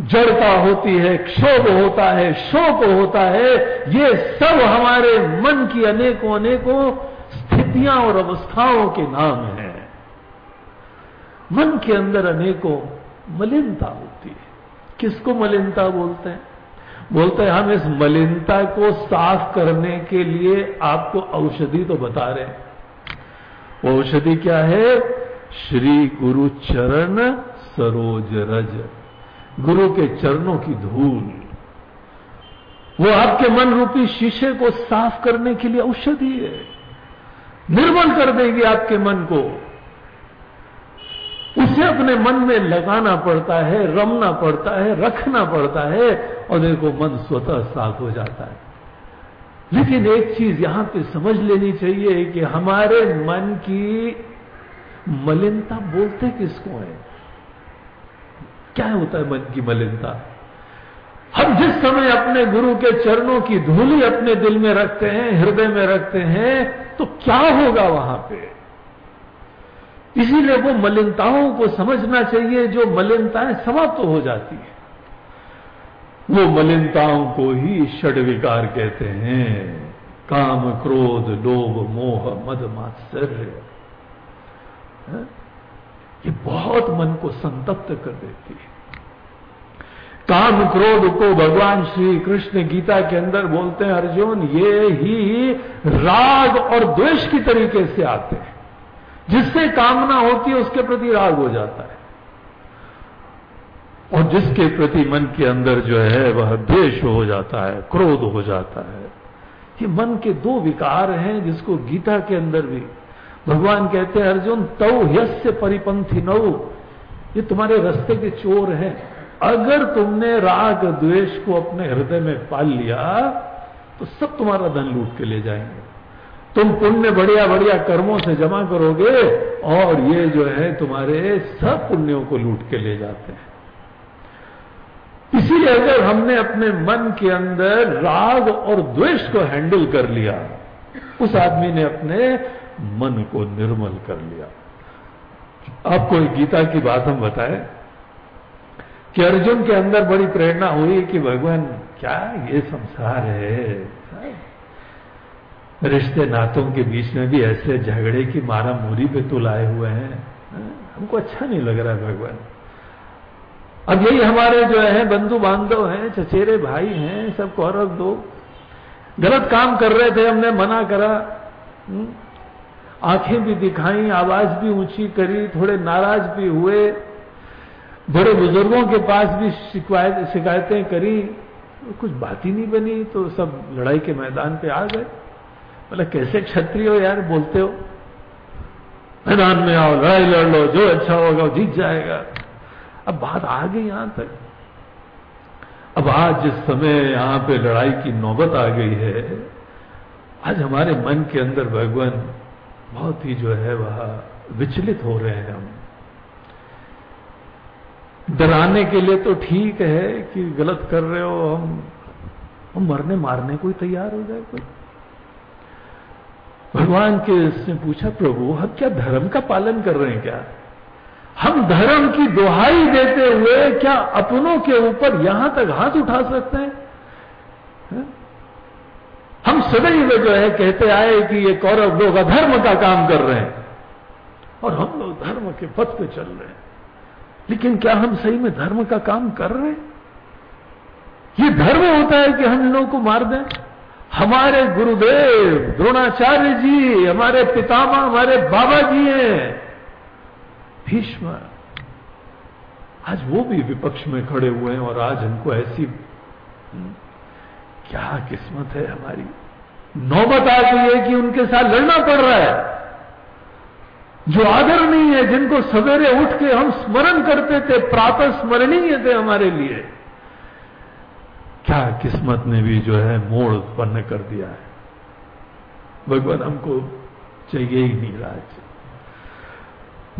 जड़ता होती है, क्षोभ होता है, शोक होता है। ये सब हमारे मन की अनेकों अनेकों स्थितियाँ और अवस्थाओं के नाम हैं। मन के अंदर अनेकों मलिनता होती है। किसको मलिनता बोलते हैं? बोलते हैं, हम इस मलिनता को साफ़ करने के लिए आपको औषधि तो बता रहे हैं। वो औषधि क्या है? श्री गुरु चरण सरोज रज। गुरु के चरणों की धूल। वो आपके मन रूपी शीशे को साफ़ करने के लिए औषधि है। निर्मल कर देगी आपके मन को। उसे अपने मन में लगाना पड़ता है, रमना पड़ता है, रखना पड़ता है और देखो मन स्वतः साफ़ हो जाता है। लेकिन एक चीज़ यहाँ पे समझ लेनी चाहिए कि हमारे मन की मलिनता बोलते किसको है? क्या होता है मन की मलिनता? हम जिस समय अपने गुरु के चरणों की धूली अपने दिल में रखते हैं, हृदय में रखते हैं तो क्या होगा वहाँ पे? इसीलिए वो मलिनताओं को समझना चाहिए, जो मलिनताएँ समाप्त तो हो जाती है। वो मलिनताओं को ही षड विकार कहते हैं। काम, क्रोध, लोभ, मोह, मद, मात्सर्य। ये बहुत मन को संतप्त कर देती है। काम क्रोध को भगवान श्री कृष्ण गीता के अंदर बोलते हैं, अर्जुन, ये ही राग और द्वेष की तरीके से आते हैं। जिससे कामना होती है, उसके प्रति राग हो जाता है। और जिसके प्रति मन के अंदर जो है, वह द्वेष हो जाता है, क्रोध हो जाता है। ये मन के दो विकार हैं, जिसको गीता के अंदर भी भगवान कहते हैं, अर्जुन तव यस्य परिपंथी नौ ये तुम्हारे रस्ते के चोर हैं। अगर तुमने राग द्वेष को अपने हृदय में पाल लिया तो सब तुम्हारा धन लूट के ले जाएँगे। तुम पुण्य बढ़िया बढ़िया कर्मों से जमा करोगे, और ये जो है तुम्हारे सब पुण्यों को लूट के ले जाते हैं। इसीलिए अगर हमने अपने मन के अंदर राग और द्वेष को हैंडल कर लिया, उस आदमी ने अपने मन को निर्मल कर लिया। आपको एक गीता की बात हम बताएँ। कि अर्जुन के अंदर बड़ी प्रेरणा हुई कि भगवान, क्या ये संसार है? रिश्ते नातों के बीच में भी ऐसे झगड़े की मारा मूरी पे तो लाए हुए हैं। हमको अच्छा नहीं लग रहा भगवान। अब यही हमारे जो है बंधु बांधव हैं, चचेरे भाई हैं, सब कौरव दो गलत काम कर रहे थे, हमने मना करा। हम्म? आँखें भी दिखाई, आवाज़ भी ऊँची करी, थोड़े नाराज़ भी हुए। बड़े बुज़ुर्गों के पास भी शिकायत, शिकायतें करी, कुछ बात ही नहीं बनी तो सब लड़ाई के मैदान पे आ गए। बोला, कैसे क्षत्रिय हो यार, बोलते हो। मैदान में आओ, लड़ाई लड़ लो, जो अच्छा होगा वो जीत जाएगा। अब बात आ गई यहाँ तक। अब आज जिस समय यहाँ पे लड़ाई की नौबत आ गई है। आज हमारे मन के अंदर भगवान बहुत ही जो है वह विचलित हो रहे हैं हम। डराने के लिए तो ठीक है कि गलत कर रहे हो, हम हम मरने मारने को ही तैयार हो जाए कोई। भगवान के इसने पूछा, प्रभु हम क्या धर्म का पालन कर रहे हैं क्या? हम धर्म की दुहाई देते हुए क्या अपनों के ऊपर यहाँ तक हाथ उठा सकते हैं? है? हम सदैव जो है कहते आए कि ये कौरव लोग अधर्म का काम कर रहे हैं और हम लोग धर्म के पथ पे चल रहे हैं। लेकिन क्या हम सही में धर्म का काम कर रहे हैं? ये धर्म होता है कि हम लोगों को मार दें। हमारे गुरुदेव द्रोणाचार्य जी हमारे पितामह हमारे बाबा जी हैं। भीष्म आज वो भी विपक्ष में खड़े हुए हैं और आज हमको ऐसी हम्म, क्या किस्मत है हमारी। नौबत आ गई है कि उनके साथ लड़ना पड़ रहा है। जो आदर नहीं है, जिनको सवेरे उठ के हम स्मरण करते थे, प्रातः स्मरणीय थे हमारे लिए। क्या किस्मत ने भी जो है मोड़ उत्पन्न कर दिया है? भगवान हमको चाहिए ही नहीं राज्य।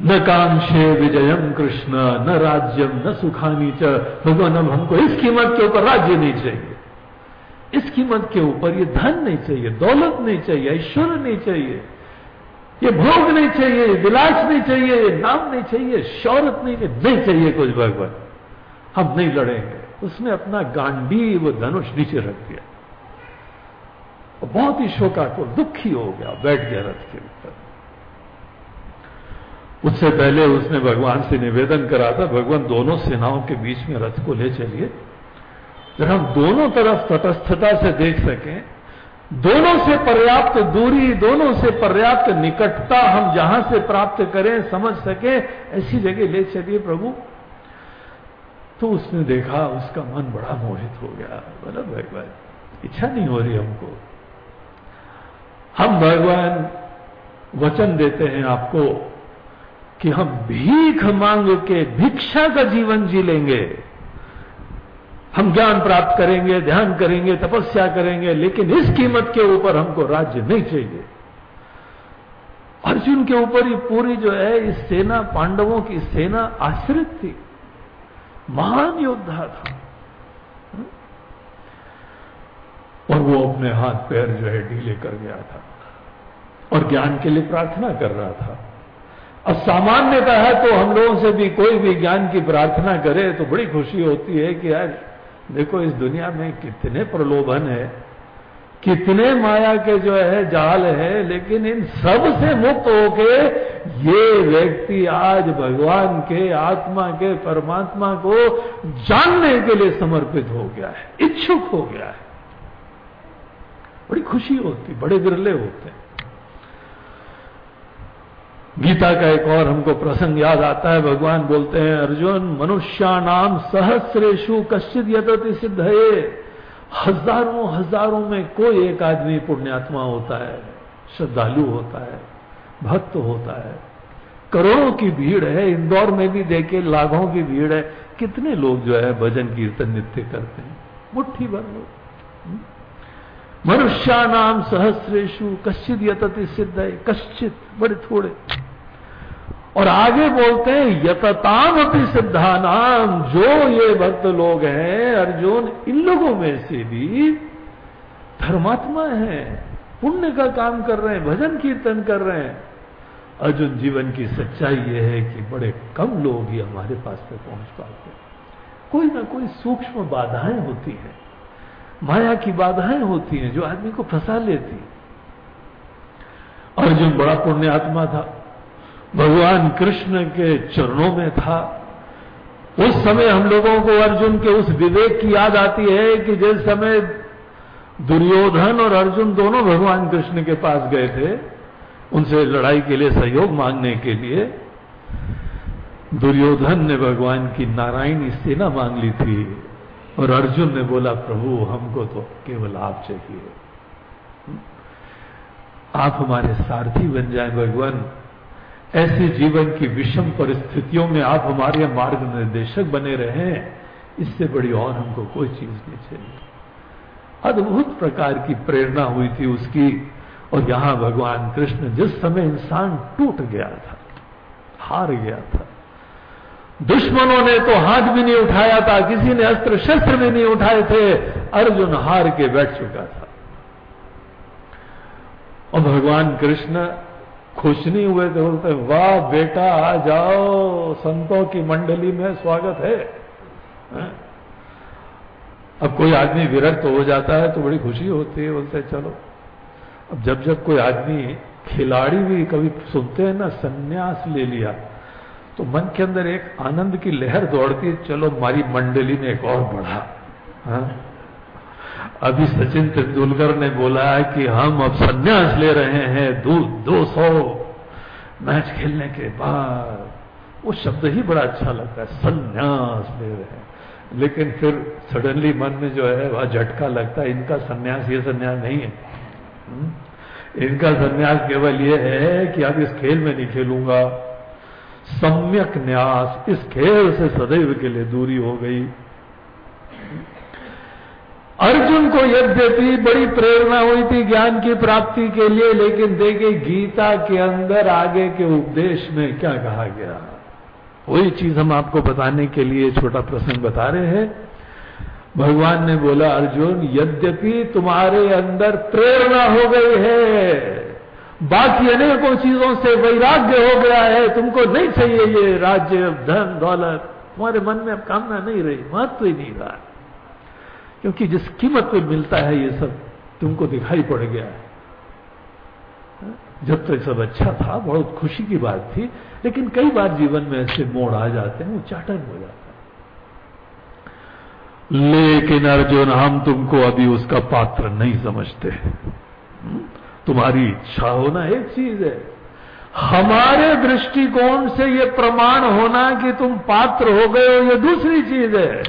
न कांक्षे विजयम कृष्ण, न राज्यम न सुखानी च। भगवान, अब हमको इस कीमत के ऊपर राज्य नहीं चाहिए। इस कीमत के ऊपर ये धन नहीं चाहिए, दौलत नहीं चाहिए, ऐश्वर्य नहीं चाहिए। ये भोग नहीं चाहिए विलास नहीं चाहिए नाम नहीं चाहिए शौरत नहीं नहीं चाहिए कुछ भगवान हम नहीं लड़ेंगे। उसने अपना गांडी वो धनुष नीचे रख दिया। और बहुत ही शोका को दुखी हो गया, बैठ गया रथ के ऊपर। उससे पहले उसने भगवान से निवेदन करा था, भगवान दोनों सेनाओं के बीच में रथ को ले चलिए। जब हम दोनों तरफ़ तटस्थता से देख सकें दोनों से पर्याप्त दूरी, दोनों से पर्याप्त निकटता हम जहाँ से प्राप्त करें, समझ सके, ऐसी जगह ले चलिए प्रभु। तो उसने देखा, उसका मन बड़ा मोहित हो गया। बोला, भगवान, इच्छा नहीं हो रही हमको। हम भगवान, वचन देते हैं आपको कि हम भीख मांग के भिक्षा का जीवन जी लेंगे। हम ज्ञान प्राप्त करेंगे, ध्यान करेंगे, तपस्या करेंगे, लेकिन इस कीमत के ऊपर हमको राज्य नहीं चाहिए। अर्जुन के ऊपर ही पूरी जो है, इस सेना, पांडवों की सेना आश्रित थी। महान योद्धा था। और वो अपने हाथ पैर जो है ढीले कर गया था और ज्ञान के लिए प्रार्थना कर रहा था। अब सामान्यतः तो हम लोगों से भी कोई भी ज्ञान की प्रार्थना करे तो बड़ी खुशी होती है कि यार देखो, इस दुनिया में कितने प्रलोभन है, कितने माया के जो है, जाल है, लेकिन इन सबसे मुक्त होके ये व्यक्ति आज भगवान के, आत्मा के, परमात्मा को जानने के लिए समर्पित हो गया है, इच्छुक हो गया है। बड़ी खुशी होती, बड़े बिरले होते हैं। गीता का एक और हमको प्रसंग याद आता है, भगवान बोलते हैं, अर्जुन, मनुष्याणाम सहस्रेशु कश्चित यदति सिद्ध है हज़ारों हज़ारों में कोई एक आदमी पुण्यात्मा होता है, श्रद्धालु होता है, भक्त होता है। करोड़ों की भीड़ है, इंदौर में भी देखे, लाखों की भीड़ है। कितने लोग जो है भजन कीर्तन नित्य करते हैं? मुट्ठी भर लोग। मनुष्या नाम सहस्रेशु कश्चित यतति सिद्ध है कश्चित, बड़े थोड़े। और आगे बोलते हैं यतताम अपनी सिद्धा नाम जो ये भक्त लोग हैं, अर्जुन, इन लोगों में से भी धर्मात्मा है, पुण्य का काम कर रहे हैं, भजन कीर्तन कर रहे हैं। अर्जुन, जीवन की सच्चाई यह है कि बड़े कम लोग ही हमारे पास पे पहुँच पाते कोई ना कोई सूक्ष्म बाधाएँ होती हैं। माया की बाधाएँ होती हैं जो आदमी को फंसा लेती अर्जुन बड़ा पुण्य आत्मा था। भगवान कृष्ण के चरणों में था। उस समय हम लोगों को अर्जुन के उस विवेक की याद आती है कि जिस समय दुर्योधन और अर्जुन दोनों भगवान कृष्ण के पास गए थे, उनसे लड़ाई के लिए सहयोग मांगने के लिए, दुर्योधन ने भगवान की नारायणी सेना मांग ली थी। और अर्जुन ने बोला, प्रभु, हमको तो केवल आप चाहिए। आप हमारे सारथी बन जाए भगवान। ऐसे जीवन की विषम परिस्थितियों में आप हमारे मार्ग निर्देशक बने रहे। इससे बड़ी और हमको कोई चीज़ नहीं चाहिए। अद्भुत प्रकार की प्रेरणा हुई थी उसकी। और यहाँ भगवान कृष्ण जिस समय इंसान टूट गया था, हार गया था दुश्मनों ने तो हाथ भी नहीं उठाया था, किसी ने अस्त्र शस्त्र भी नहीं उठाए थे, अर्जुन हार के बैठ चुका था। और भगवान कृष्ण खुश नहीं हुए थे बोलते, वाह बेटा, आ जाओ, संतों की मंडली में स्वागत है। अब कोई आदमी विरक्त हो जाता है तो बड़ी खुशी होती है, बोलते, चलो, अब जब जब कोई आदमी खिलाड़ी भी कभी सुनते हैं ना, संन्यास ले लिया तो मन के अंदर एक आनंद की लहर दौड़ती है, चलो हमारी मंडली में एक और बढ़ा। हा? अभी सचिन तेंदुलकर ने बोला है कि हम अब संन्यास ले रहे हैं दो दो सौ, मैच खेलने के बाद। वो शब्द ही बड़ा अच्छा लगता है, संन्यास ले रहे हैं। लेकिन फिर सडनली मन में जो है, वह झटका लगता है, इनका सन्यास ये सन्यास नहीं है। हम्म? इनका सन्यास केवल ये है कि अब इस खेल में नहीं खेलूँगा। सम्यक न्यास इस खेल से सदैव के लिए दूरी हो गई। अर्जुन को यद्यपि बड़ी प्रेरणा हुई थी ज्ञान की प्राप्ति के लिए, लेकिन देखे गीता के अंदर आगे के उपदेश में क्या कहा गया। वही चीज़ हम आपको बताने के लिए छोटा प्रसंग बता रहे हैं। भगवान ने बोला, अर्जुन, यद्यपि तुम्हारे अंदर प्रेरणा हो गई है बाकी अनेकों चीज़ों से वैराग्य हो गया है, तुमको नहीं चाहिए ये राज्य, धन, दौलत। तुम्हारे मन में अब कामना नहीं रही, महत्व ही नहीं रहा। क्योंकि जिस कीमत पे मिलता है ये सब तुमको दिखाई पड़ गया है। जब तक सब अच्छा था, बहुत खुशी की बात थी, लेकिन कई बार जीवन में ऐसे मोड़ आ जाते हैं, वो चाटन हो जाता है। लेकिन अर्जुन, हम तुमको अभी उसका पात्र नहीं समझते। तुम्हारी इच्छा होना एक चीज़ है। हमारे दृष्टिकोण से यह प्रमाण होना कि तुम पात्र हो गए हो यह दूसरी चीज़ है।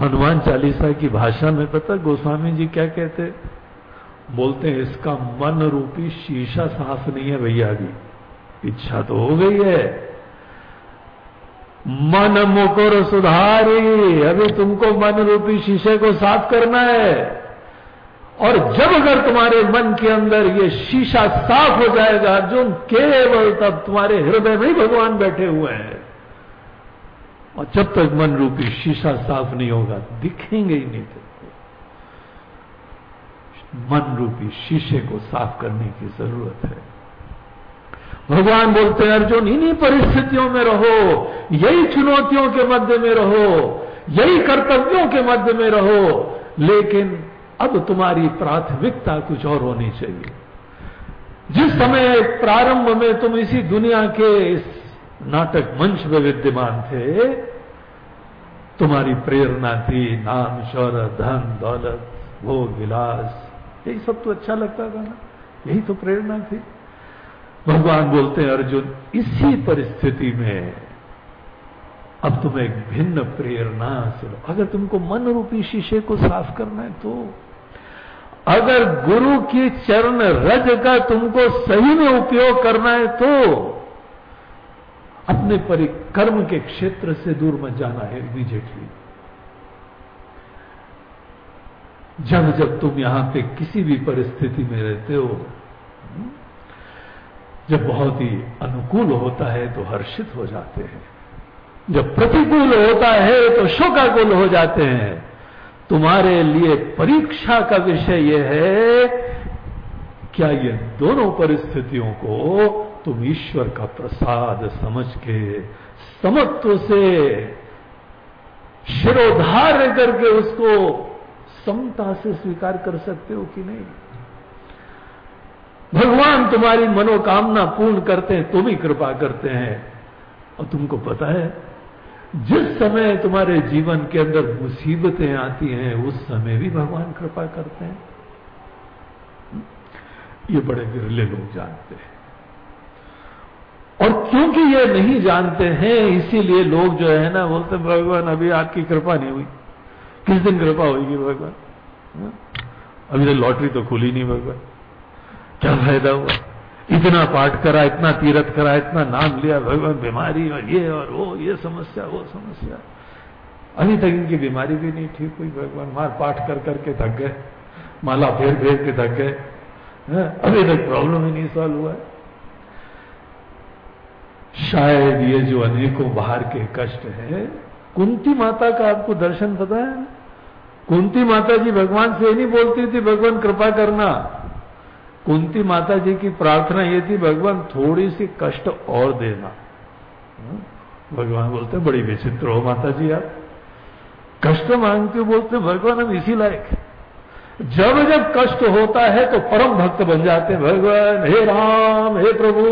हनुमान चालीसा की भाषा में पता गोस्वामी जी क्या कहते बोलते हैं, इसका मन रूपी शीशा साफ़ नहीं है भैया अभी इच्छा तो हो गई है। मन मुकुर सुधारी, अभी तुमको मन रूपी शीशे को साफ़ करना है। और जब अगर तुम्हारे मन के अंदर ये शीशा साफ़ हो जाएगा, अर्जुन, केवल तब तुम्हारे हृदय में ही भगवान बैठे हुए हैं। और जब तक मन रूपी शीशा साफ़ नहीं होगा, दिखेंगे ही नहीं थे मन रूपी शीशे को साफ़ करने की ज़रूरत है। भगवान बोलते हैं, अर्जुन, इन्हीं परिस्थितियों में रहो, यही चुनौतियों के मध्य में रहो, यही कर्तव्यों के मध्य में रहो, लेकिन अब तुम्हारी प्राथमिकता कुछ और होनी चाहिए। जिस समय प्रारंभ में तुम इसी दुनिया के इस नाटक मंच में विद्यमान थे, तुम्हारी प्रेरणा थी नाम शौरत धन, दौलत, भोग, विलास, यही सब तो अच्छा लगता था ना। यही तो प्रेरणा थी। भगवान बोलते हैं, अर्जुन, इसी परिस्थिति में अब तुम्हें एक भिन्न प्रेरणा से अगर तुमको मन रूपी शीशे को साफ़ करना है तो अगर गुरु की चरण रज का तुमको सही में उपयोग करना है तो अपने परिकर्म के क्षेत्र से दूर मत जाना है इमीजिएटली जब जब तुम यहाँ पे किसी भी परिस्थिति में रहते हो, जब बहुत ही अनुकूल होता है तो हर्षित हो जाते हैं। जब प्रतिकूल होता है तो शोकाकुल हो जाते हैं। तुम्हारे लिए परीक्षा का विषय यह है, क्या ये दोनों परिस्थितियों को तुम ईश्वर का प्रसाद समझ के समत्व से शिरोधार्य करके उसको समता से स्वीकार कर सकते हो कि नहीं? भगवान तुम्हारी मनोकामना पूर्ण करते हैं, तुम ही कृपा करते हैं। और तुमको पता है जिस समय तुम्हारे जीवन के अंदर मुसीबतें आती हैं, उस समय भी भगवान कृपा करते हैं। ये बड़े विरले लोग जानते हैं। और क्योंकि ये नहीं जानते हैं, इसीलिए लोग जो है ना, बोलते भगवान, अभी आपकी कृपा नहीं हुई। किस दिन कृपा होगी भगवान? हाँ? अभी तो लॉटरी तो खुली नहीं भगवान। क्या फ़ायदा हुआ? इतना पाठ करा, इतना तीरथ करा, इतना नाम लिया, भगवान बीमारी और ये और वो, ये समस्या, वो समस्या। अभी तक इनकी बीमारी भी नहीं ठीक हुई, भगवान मार पाठ कर करके थक गए, माला फेर फेर के थक गए। हाँ? अभी तक प्रॉब्लम ही नहीं सॉल्व हुआ। शायद ये जो अनेकों बाहर के कष्ट है, कुंती माता का आपको दर्शन पता है? कुंती माता जी भगवान से नहीं बोलती थी, भगवान कृपा करना। कुंती माता जी की प्रार्थना ये थी, भगवान थोड़ी सी कष्ट और देना। भगवान बोलते, बड़ी विचित्र हो माता जी आप। कष्ट मांगते बोलते भगवान हम इसी लायक जब जब कष्ट होता है तो परम भक्त बन जाते हैं। भगवान, हे राम, हे प्रभु,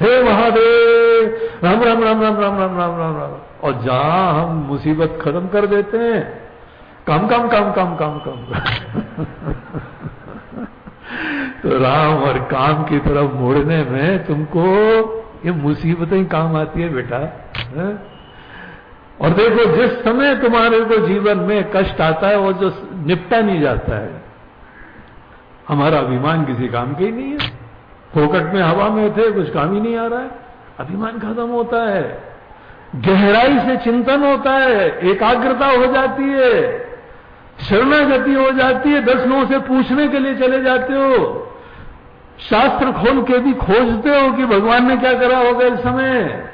हे महादेव। राम राम राम राम राम राम राम राम राम। और जहाँ हम मुसीबत खत्म कर देते हैं, कम कम कम कम कम कम। [LAUGHS] तो राम और काम की तरफ़ मोड़ने में तुमको ये मुसीबतें काम आती है बेटा? और देखो, जिस समय तुम्हारे को जीवन में कष्ट आता है, वो जो निपटा नहीं जाता है। हमारा अभिमान किसी काम के ही नहीं है। फोकट में हवा में थे, कुछ काम ही नहीं आ रहा है। अभिमान खत्म होता है। गहराई से चिंतन होता है। एकाग्रता हो जाती है। शरणागति हो जाती है। दस नौ से पूछने के लिए चले जाते हो। शास्त्र खोल के भी खोजते हो कि भगवान ने क्या करा होगा इस समय?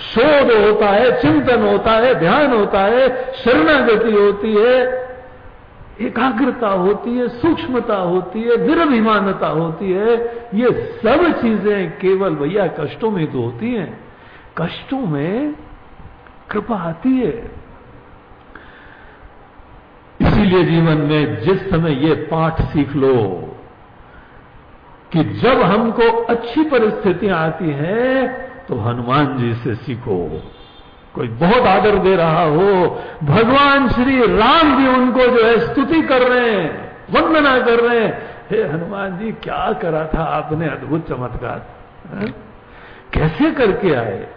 शोध होता है, चिंतन होता है, ध्यान होता है, शरणागति होती है, एकाग्रता होती है, सूक्ष्मता होती है, निरभिमानता होती है। ये सब चीज़ें केवल भैया कष्टों में तो होती हैं। कष्टों में कृपा आती है। इसीलिए जीवन में जिस समय ये पाठ सीख लो कि जब हमको अच्छी परिस्थितियाँ आती हैं तो हनुमान जी से सीखो। कोई बहुत आदर दे रहा हो, भगवान श्री राम भी उनको जो है स्तुति कर रहे हैं, वंदना कर रहे हैं। हे हनुमान जी, क्या करा था आपने, अद्भुत चमत्कार। हाँ? कैसे करके आए?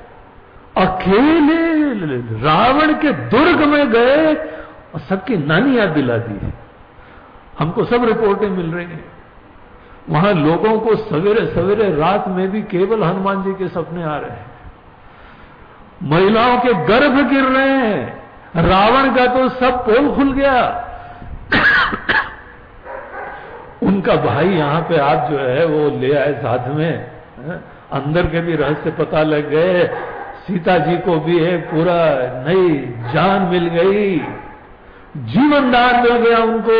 अकेले रावण के दुर्ग में गए और सबकी नानी याद दिला दी हमको सब रिपोर्टें मिल रही हैं। वहाँ लोगों को सवेरे सवेरे रात में भी केवल हनुमान जी के सपने आ रहे हैं। महिलाओं के गर्भ गिर रहे हैं। रावण का तो सब पोल खुल गया। उनका भाई यहाँ पे आप जो है वो ले आए साथ में अंदर के भी रहस्य पता लग गए। सीता जी को भी है पूरा नई जान मिल गई। जीवन दान मिल गया उनको।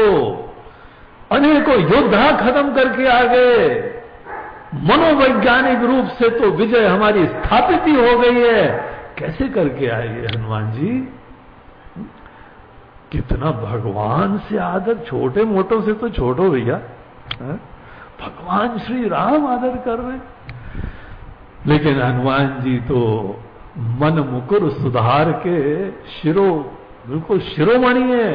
अनेकों योद्धा खत्म करके आ गए। मनोवैज्ञानिक रूप से तो विजय हमारी स्थापित ही हो गई है। कैसे करके आए ये हनुमान जी? कितना भगवान से आदर, छोटे मोटों से तो छोटो भैया। भगवान श्री राम आदर कर रहे लेकिन हनुमान जी तो मन मुकुर सुधार के शिरो, बिल्कुल शिरोमणि है।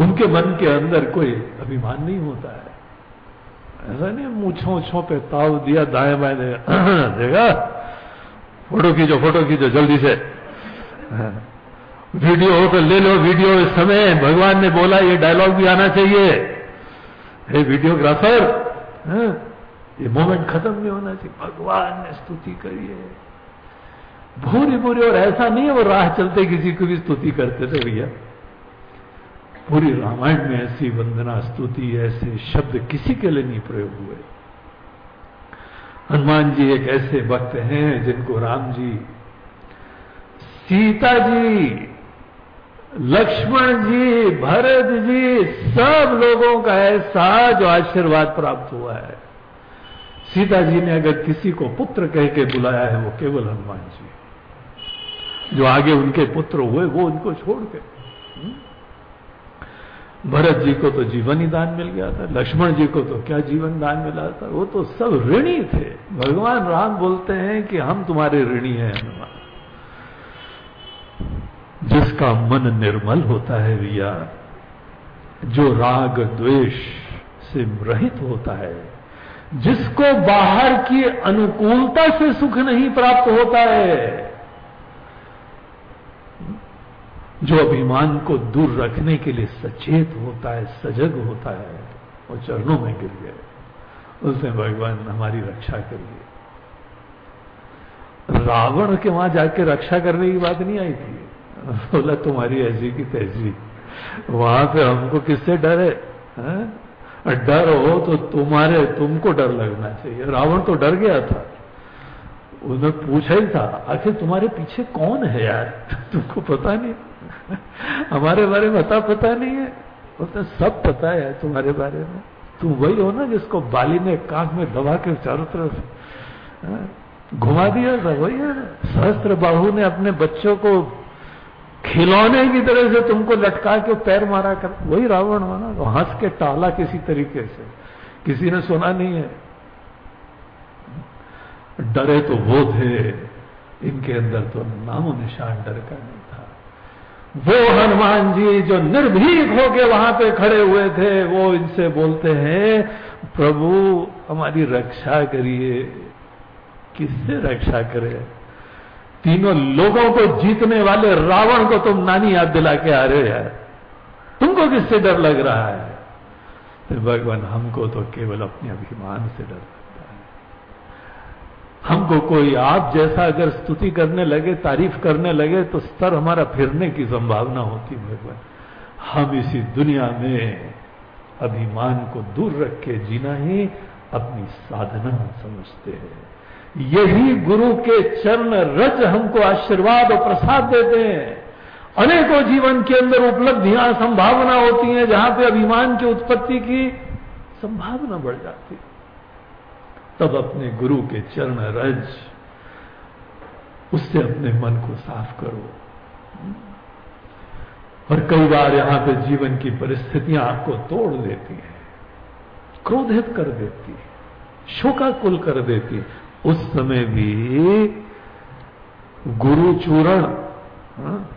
उनके मन के अंदर कोई अभिमान नहीं होता है। ऐसा नहीं मूछो छो पे ताव दिया, दाएँ बाएँ देगा [CLEARS THROAT] फ़ोटो खींचो फ़ोटो खींचो, जल्दी से। वीडियो हो तो ले लो, वीडियो इस समय। भगवान ने बोला, ये डायलॉग भी आना चाहिए। हे वीडियोग्राफर ये मोमेंट खत्म नहीं होना चाहिए। भगवान ने स्तुति करी है। भूरी भूरी और ऐसा नहीं है वो राह चलते किसी को भी स्तुति करते थे, भैया। पूरी रामायण में ऐसी वंदना स्तुति, ऐसे शब्द किसी के लिए नहीं प्रयोग हुए हनुमान जी एक ऐसे भक्त हैं जिनको राम जी, सीता जी, लक्ष्मण जी, भरत जी, सब लोगों का ऐसा जो आशीर्वाद प्राप्त हुआ है सीता जी ने अगर किसी को पुत्र कह के बुलाया है, वो केवल हनुमान जी जो आगे उनके पुत्र हुए, वो उनको छोड़ के? भरत जी को तो जीवन ही दान मिल गया था, लक्ष्मण जी को तो क्या जीवन दान मिला था? वो तो सब ऋणी थे। भगवान राम बोलते हैं कि हम तुम्हारे ऋणी हैं, हनुमान। जिसका मन निर्मल होता है भैया जो राग द्वेष से रहित होता है, जिसको बाहर की अनुकूलता से सुख नहीं प्राप्त होता है जो अभिमान को दूर रखने के लिए सचेत होता है सजग होता है वो चरणों में गिर गए उसने भगवान हमारी रक्षा करी रावण के वहाँ जाके रक्षा करने की बात नहीं आई थी। बोला तुम्हारी ऐसी की तैसी। वहाँ पे हमको किससे डर है, डर हो तो तुम्हारे तुमको डर लगना चाहिए। रावण तो डर गया था। उसने पूछा ही था आखिर तुम्हारे पीछे कौन है यार? तुमको पता नहीं। हमारे बारे में पता पता नहीं है। उसने सब पता है तुम्हारे बारे में। तुम वही हो ना जिसको बाली ने कांख में दबा के चारों तरफ़ हाँ, घुमा दिया था वही है। सहस्त्र बाहू ने अपने बच्चों को खिलौने की तरह से तुमको लटका के पैर मारा कर वही रावण हो ना हंस के टाला किसी तरीके से। किसी ने सुना नहीं है। डरे तो वो थे, इनके अंदर तो नामो निशान डर का नहीं था। वो हनुमान जी जो निर्भीक होके वहाँ पे खड़े हुए थे, वो इनसे बोलते हैं, प्रभु, हमारी रक्षा करिए। किससे रक्षा करे? तीनों लोगों को जीतने वाले रावण को तुम नानी याद दिला के आ रहे हो। तुमको किससे डर लग रहा है? तो भगवान, हमको तो केवल अपने अभिमान से डर। लगता है हमको कोई आप जैसा अगर स्तुति करने लगे, तारीफ़ करने लगे तो स्तर हमारा फिरने की संभावना होती भगवान। हम इसी दुनिया में अभिमान को दूर रख के जीना ही अपनी साधना समझते हैं। यही गुरु के चरण रज हमको आशीर्वाद और प्रसाद देते हैं। अनेकों जीवन के अंदर उपलब्धियाँ, संभावना होती हैं, जहाँ पे अभिमान की उत्पत्ति की संभावना बढ़ जाती तब अपने गुरु के चरण रज उससे अपने मन को साफ़ करो। और कई बार यहाँ पे जीवन की परिस्थितियाँ आपको तोड़ देती हैं क्रोधित कर देती है शोकाकुल कर देती है। उस समय भी गुरु चूरण हाँ,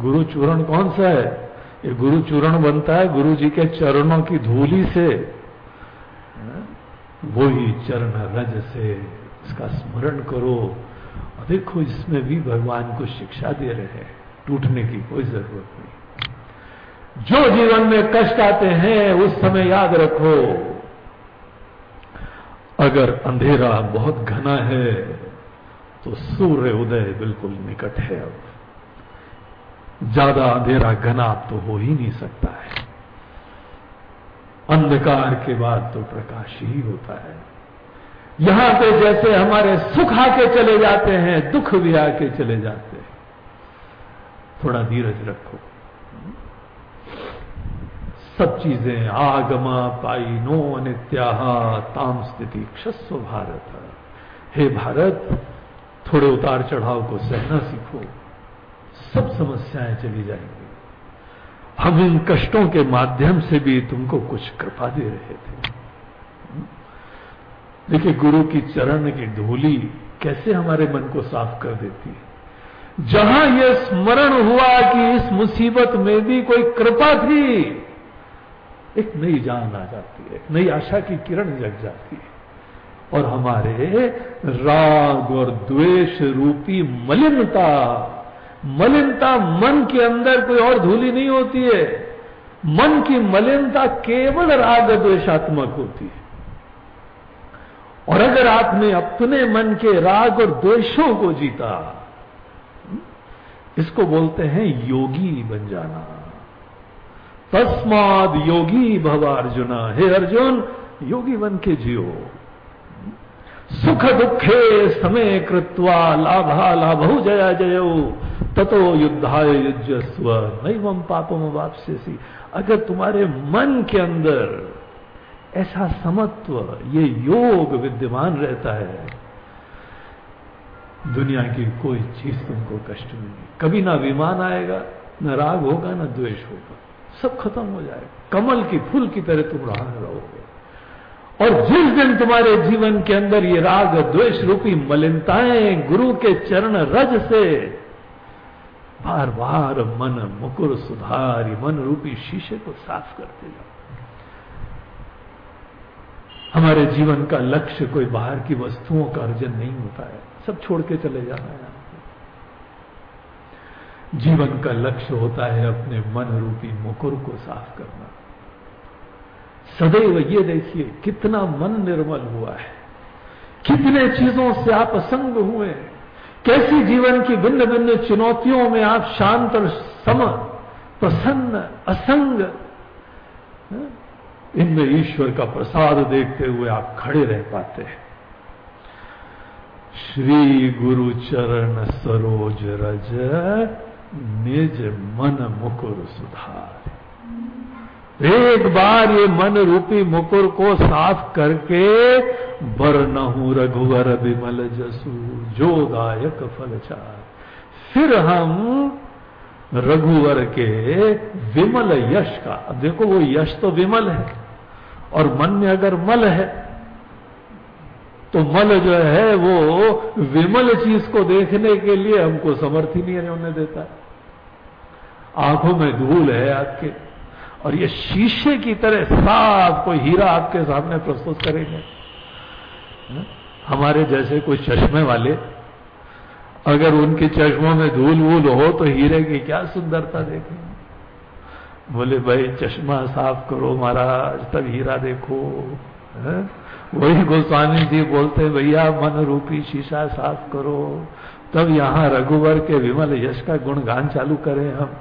गुरु चूरण कौन सा है? ये गुरु चूरण बनता है गुरु जी के चरणों की धूली से। वो ही चरण रज से इसका स्मरण करो। और देखो, इसमें भी भगवान को शिक्षा दे रहे हैं। टूटने की कोई ज़रूरत नहीं। जो जीवन में कष्ट आते हैं, उस समय याद रखो। अगर अंधेरा बहुत घना है तो सूर्य उदय बिल्कुल निकट है अब। ज़्यादा अंधेरा घना तो हो ही नहीं सकता है। अंधकार के बाद तो प्रकाश ही होता है। यहाँ पे जैसे हमारे सुख आके चले जाते हैं, दुख भी आके चले जाते हैं। थोड़ा धीरज रखो। सब चीज़ें आगमा पाई नो अनित्या, ताम स्थिति, क्षस्व भारत। हे भारत, थोड़े उतार चढ़ाव को सहना सीखो। सब समस्याएँ चली जाएँगी। हम इन कष्टों के माध्यम से भी तुमको कुछ कृपा दे रहे थे। देखिए, गुरु की चरण की धूली कैसे हमारे मन को साफ़ कर देती है। जहाँ यह स्मरण हुआ कि इस मुसीबत में भी कोई कृपा थी, एक नई जान आ जाती है, एक नई आशा की किरण जग जाती है। और हमारे राग और द्वेष रूपी मलिनता मलिनता मन के अंदर कोई और धूली नहीं होती है। मन की मलिनता केवल राग द्वेषात्मक होती है। और अगर आपने अपने मन के राग और द्वेषों को जीता, इसको बोलते हैं योगी बन जाना। तस्माद योगी भव अर्जुन। हे अर्जुन, योगी बन के जियो। सुख दुखे समय कृत्वा लाभा लाभु जया जयो। ततो युद्धाय युजस्व नहीं मम पापम वापसी अगर तुम्हारे मन के अंदर ऐसा समत्व, ये योग विद्यमान रहता है, दुनिया की कोई चीज़ तुमको कष्ट नहीं कभी ना विमान आएगा, न राग होगा, न द्वेष होगा। सब खत्म हो जाएगा। कमल की फूल की तरह तुम रहा रहोगे। और जिस दिन तुम्हारे जीवन के अंदर ये राग, द्वेष रूपी मलिनताएँ गुरु के चरण रज से बार बार मन मुकुर सुधारी, मन रूपी शीशे को साफ़ करते जाओ। हमारे जीवन का लक्ष्य कोई बाहर की वस्तुओं का अर्जन नहीं होता है। सब छोड़ के चले जाना है। जीवन का लक्ष्य होता है अपने मन रूपी मुकुर को साफ़ करना। सदैव ये देखिए, कितना मन निर्मल हुआ है। कितने चीज़ों से आप असंग हुए कैसी जीवन की भिन्न भिन्न चुनौतियों में आप शांत और सम प्रसन्न असंग हाँ, इनमें ईश्वर का प्रसाद देखते हुए आप खड़े रह पाते हैं। श्री गुरु चरण सरोज रज निज मन मुकुर सुधार। एक बार ये मन रूपी मुकुर को साफ़ करके, बरनहू रघुवर विमल जसु, जो दायक फलचार फिर हम रघुवर के विमल यश का, अब देखो वो यश तो विमल है, और मन में अगर मल है तो मल जो है वो विमल चीज़ को देखने के लिए हमको समर्थ ही नहीं होने देता। आँखों में धूल है आपके। और ये शीशे की तरह साफ़ कोई हीरा आपके सामने प्रस्तुत करेंगे। हमारे जैसे कोई चश्मे वाले, अगर उनके चश्मों में धूल वूल हो तो हीरे की क्या सुंदरता देखेंगे बोले, भाई, चश्मा साफ़ करो महाराज, तब हीरा देखो? वही गोस्वामी जी बोलते भैया मन रूपी शीशा साफ़ करो, तब यहाँ रघुवर के विमल यश का गुणगान चालू करें हम।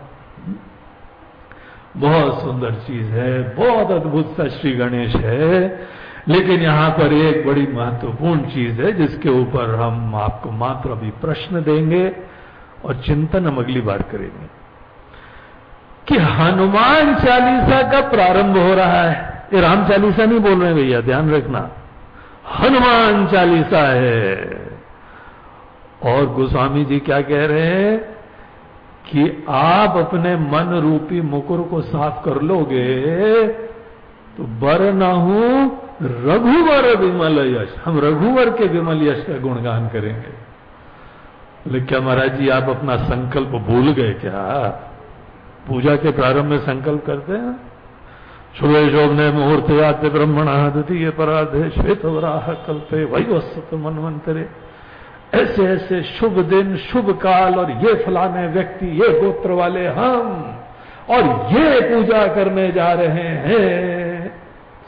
बहुत सुंदर चीज़ है, बहुत अद्भुत सा श्री गणेश है, लेकिन यहाँ पर एक बड़ी महत्वपूर्ण चीज़ है, जिसके ऊपर हम आपको मात्र अभी प्रश्न देंगे और चिंतन हम अगली बार करेंगे। कि हनुमान चालीसा का प्रारंभ हो रहा है। ये राम चालीसा नहीं बोल रहे भैया, ध्यान रखना। हनुमान चालीसा है। और गोस्वामी जी क्या कह रहे हैं? कि आप अपने मन रूपी मुकुर को साफ़ कर लोगे तो बर ना हूँ, रघुवर विमल यश। हम रघुवर के विमल यश का गुणगान करेंगे। लेकिन क्या महाराज जी, आप अपना संकल्प भूल गए क्या? पूजा के प्रारंभ में संकल्प करते हैं? शुभ शोभने मुहूर्त याद ब्रह्मण द्वितीय पराधे श्वेत वराह कल्पे वही वस्त मनवंतरे। ऐसे ऐसे शुभ दिन, शुभ काल, और ये फलाने व्यक्ति, ये गोत्र वाले हम, और ये पूजा करने जा रहे हैं।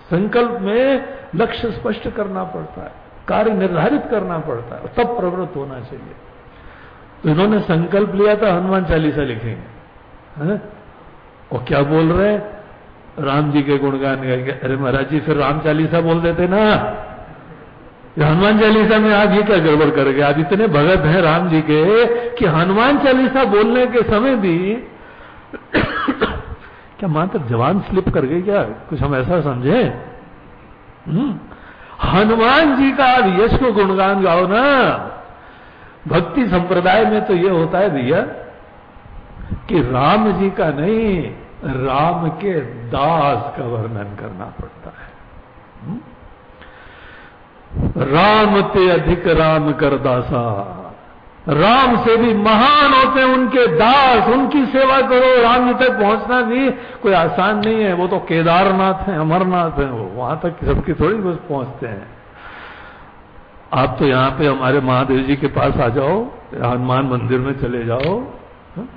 संकल्प में लक्ष्य स्पष्ट करना पड़ता है, कार्य निर्धारित करना पड़ता है, तब प्रवृत्त होना चाहिए। तो इन्होंने संकल्प लिया था, हनुमान चालीसा लिखेंगे। और क्या बोल रहे हैं? राम जी के गुणगान अरे महाराज जी, फिर राम चालीसा बोल देते ना। हनुमान चालीसा में आप ये क्या गड़बड़ कर गए? इतने भगत हैं राम जी के कि हनुमान चालीसा बोलने के समय भी [COUGHS] क्या मात्र जवान स्लिप कर गई क्या? कुछ हम ऐसा समझे? हम्म। हनुमान जी का आप यश को गुणगान गाओ ना। भक्ति संप्रदाय में तो ये होता है भैया कि राम जी का नहीं, राम के दास का वर्णन करना पड़ता है। हुँ? राम ते अधिक राम कर दासा। राम से भी महान होते हैं उनके दास, उनकी सेवा करो, राम जी तक पहुँचना भी कोई आसान नहीं है। वो तो केदारनाथ है, अमरनाथ है, वो वहाँ तक सबकी थोड़ी बस पहुँचते हैं। आप तो यहाँ पे हमारे महादेव जी के पास आ जाओ, हनुमान मंदिर में चले जाओ हाँ?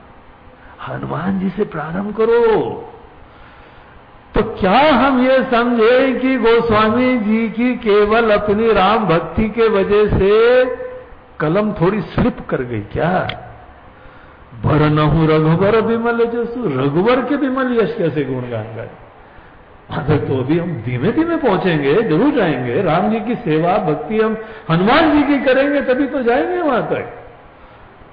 हनुमान जी से प्रारंभ करो। तो क्या हम ये समझे कि गोस्वामी जी की केवल अपनी राम भक्ति के वजह से कलम थोड़ी स्लिप कर गई क्या? भर नहू रघुवर विमल जसु। रघुवर के विमल यश कैसे गुणगान गाए अगर तो अभी हम धीमे धीमे पहुँचेंगे, ज़रूर जाएँगे। राम जी की सेवा, भक्ति हम हनुमान जी की करेंगे, तभी तो जाएँगे वहाँ तक।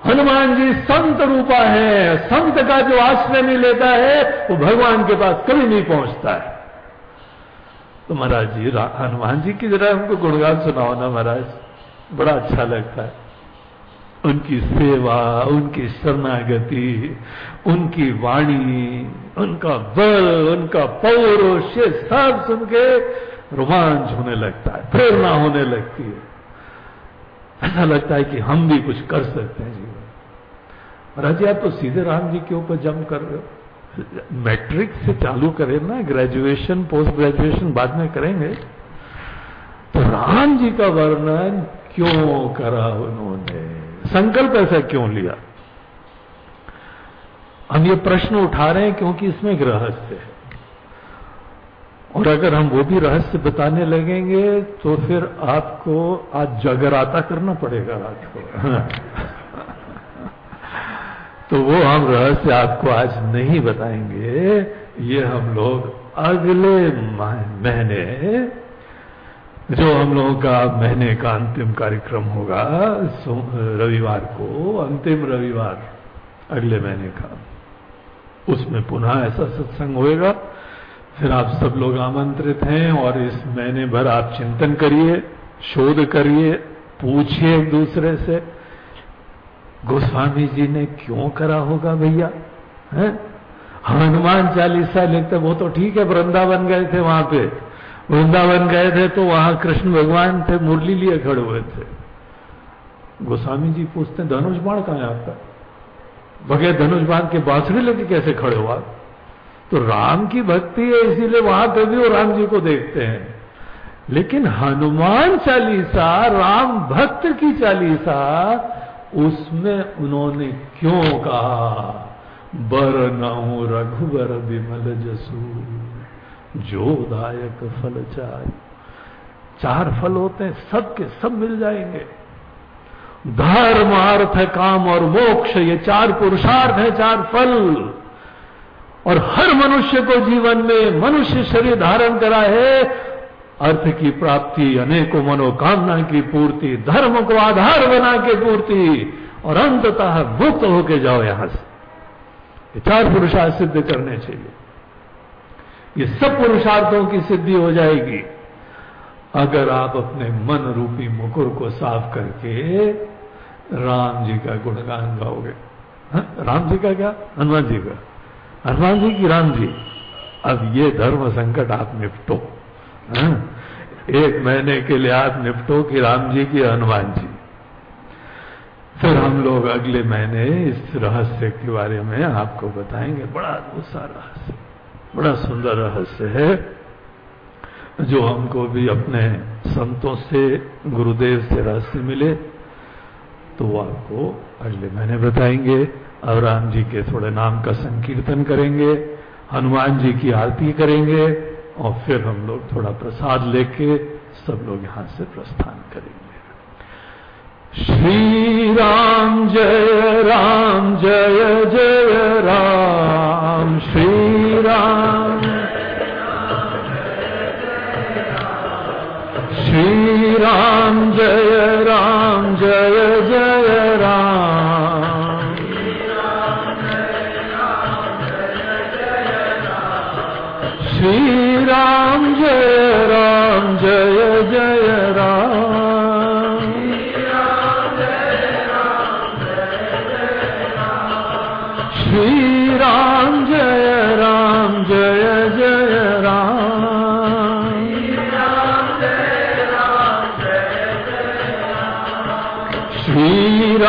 हनुमान जी संत रूपा है, संत का जो आश्रय नहीं लेता है, वो भगवान के पास कभी नहीं पहुँचता है। तो महाराज जी हनुमान जी की जरा हमको गुणगान सुनाओ ना महाराज। बड़ा अच्छा लगता है। उनकी सेवा, उनकी शरणागति, उनकी वाणी, उनका बल, उनका पौरुष ये सब सुन के रोमांच होने लगता है, प्रेरणा होने लगती है। ऐसा लगता है कि हम भी कुछ कर सकते हैं जीवन राज़ी आप तो सीधे राम जी के ऊपर जम कर रहे हो। मैट्रिक से चालू करें ना ग्रेजुएशन पोस्ट ग्रेजुएशन बाद में करेंगे। तो राम जी का वर्णन क्यों करा उन्होंने? संकल्प ऐसा क्यों लिया? हम ये प्रश्न उठा रहे हैं क्योंकि इसमें एक रहस्य है। और अगर हम वो भी रहस्य बताने लगेंगे तो फिर आपको आज जगराता करना पड़ेगा रात को। [LAUGHS] तो वो हम रहस्य आपको आज नहीं बताएँगे। ये हम लोग अगले महीने, जो हम लोगों का महीने का अंतिम कार्यक्रम होगा रविवार को, अंतिम रविवार अगले महीने का, उसमें पुनः ऐसा सत्संग होएगा। फिर आप सब लोग आमंत्रित हैं और इस महीने भर आप चिंतन करिए, शोध करिए, पूछिए एक दूसरे से। गोस्वामी जी ने क्यों करा होगा भैया? हनुमान चालीसा लिखते, वो तो ठीक है, वृंदावन गए थे वहाँ पे। वृंदावन गए थे तो वहाँ कृष्ण भगवान थे मुरली लिए खड़े हुए थे। गोस्वामी जी पूछते, धनुष बाण कहा है आपका? बगैर धनुष बाण के बांसुरी लेके कैसे खड़े हुआ तो राम की भक्ति है, इसीलिए वहाँ पे भी वो राम जी को देखते हैं। लेकिन हनुमान चालीसा, राम भक्त की चालीसा उसमें उन्होंने क्यों कहा? बर नऊ रघुबर विमल जसू। जो दायक फल चाय चार फल होते हैं सबके सब मिल जाएँगे। धर्म अर्थ काम और मोक्ष, ये चार पुरुषार्थ है, चार फल। और हर मनुष्य को जीवन में मनुष्य शरीर धारण करा है अर्थ की प्राप्ति, अनेकों मनोकामना की पूर्ति, धर्म को आधार बना के पूर्ति, और अंततः मुक्त होके जाओ यहाँ से। ये चार पुरुषार्थ सिद्ध करने चाहिए। ये सब पुरुषार्थों की सिद्धि हो जाएगी। अगर आप अपने मन रूपी मुकुर को साफ़ करके राम जी का गुणगान गाओगे। हाँ? राम जी का क्या? हनुमान जी का। हनुमान जी की राम जी। अब ये धर्म संकट आप निपटो? एक महीने के लिए आप निपटो कि राम जी की हनुमान जी। फिर हम लोग अगले महीने इस रहस्य के बारे में आपको बताएँगे। बड़ा दूसरा रहस्य, बड़ा सुंदर रहस्य है, जो हमको भी अपने संतों से, गुरुदेव से रहस्य मिले तो वो आपको अगले महीने बताएँगे। और राम जी के थोड़े नाम का संकीर्तन करेंगे, हनुमान जी की आरती करेंगे और फिर हम लोग थोड़ा प्रसाद लेके सब लोग यहाँ से प्रस्थान करेंगे। श्री राम जय राम जय जय राम। श्री राम श्री राम। जय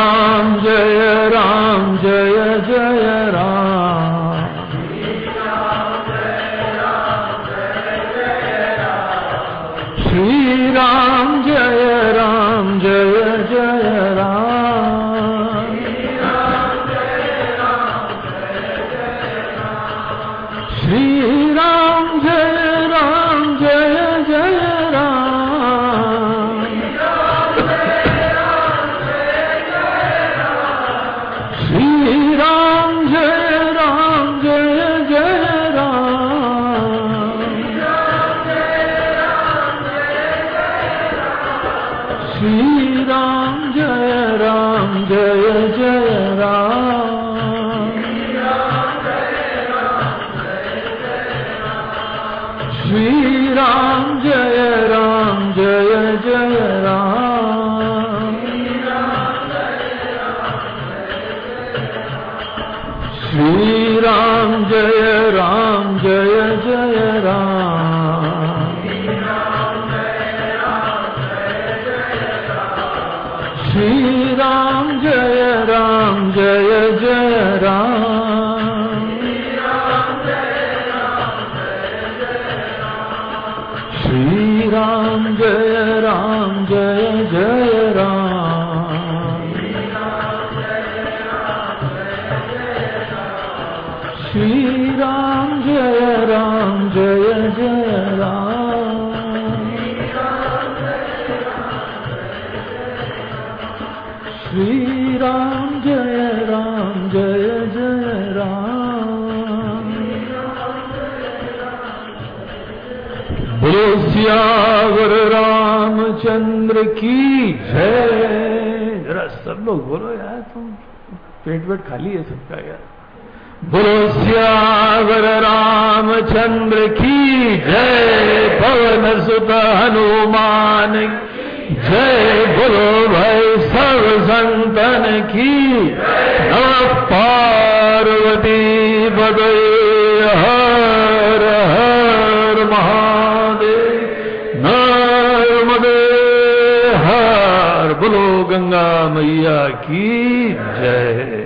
राम जय राम जय जय राम। श्री राम जय राम जय जय राम। श्री की जय। जरा सब लोग बोलो यार, तुम पेट वेट खाली है सबका यार। बोलो श्यावर रामचंद्र की जय, पवन सुत हनुमान जय। बोलो भाई, सब संतन की पार्वती बदे हर हर महादेव। गंगा मैया की जय।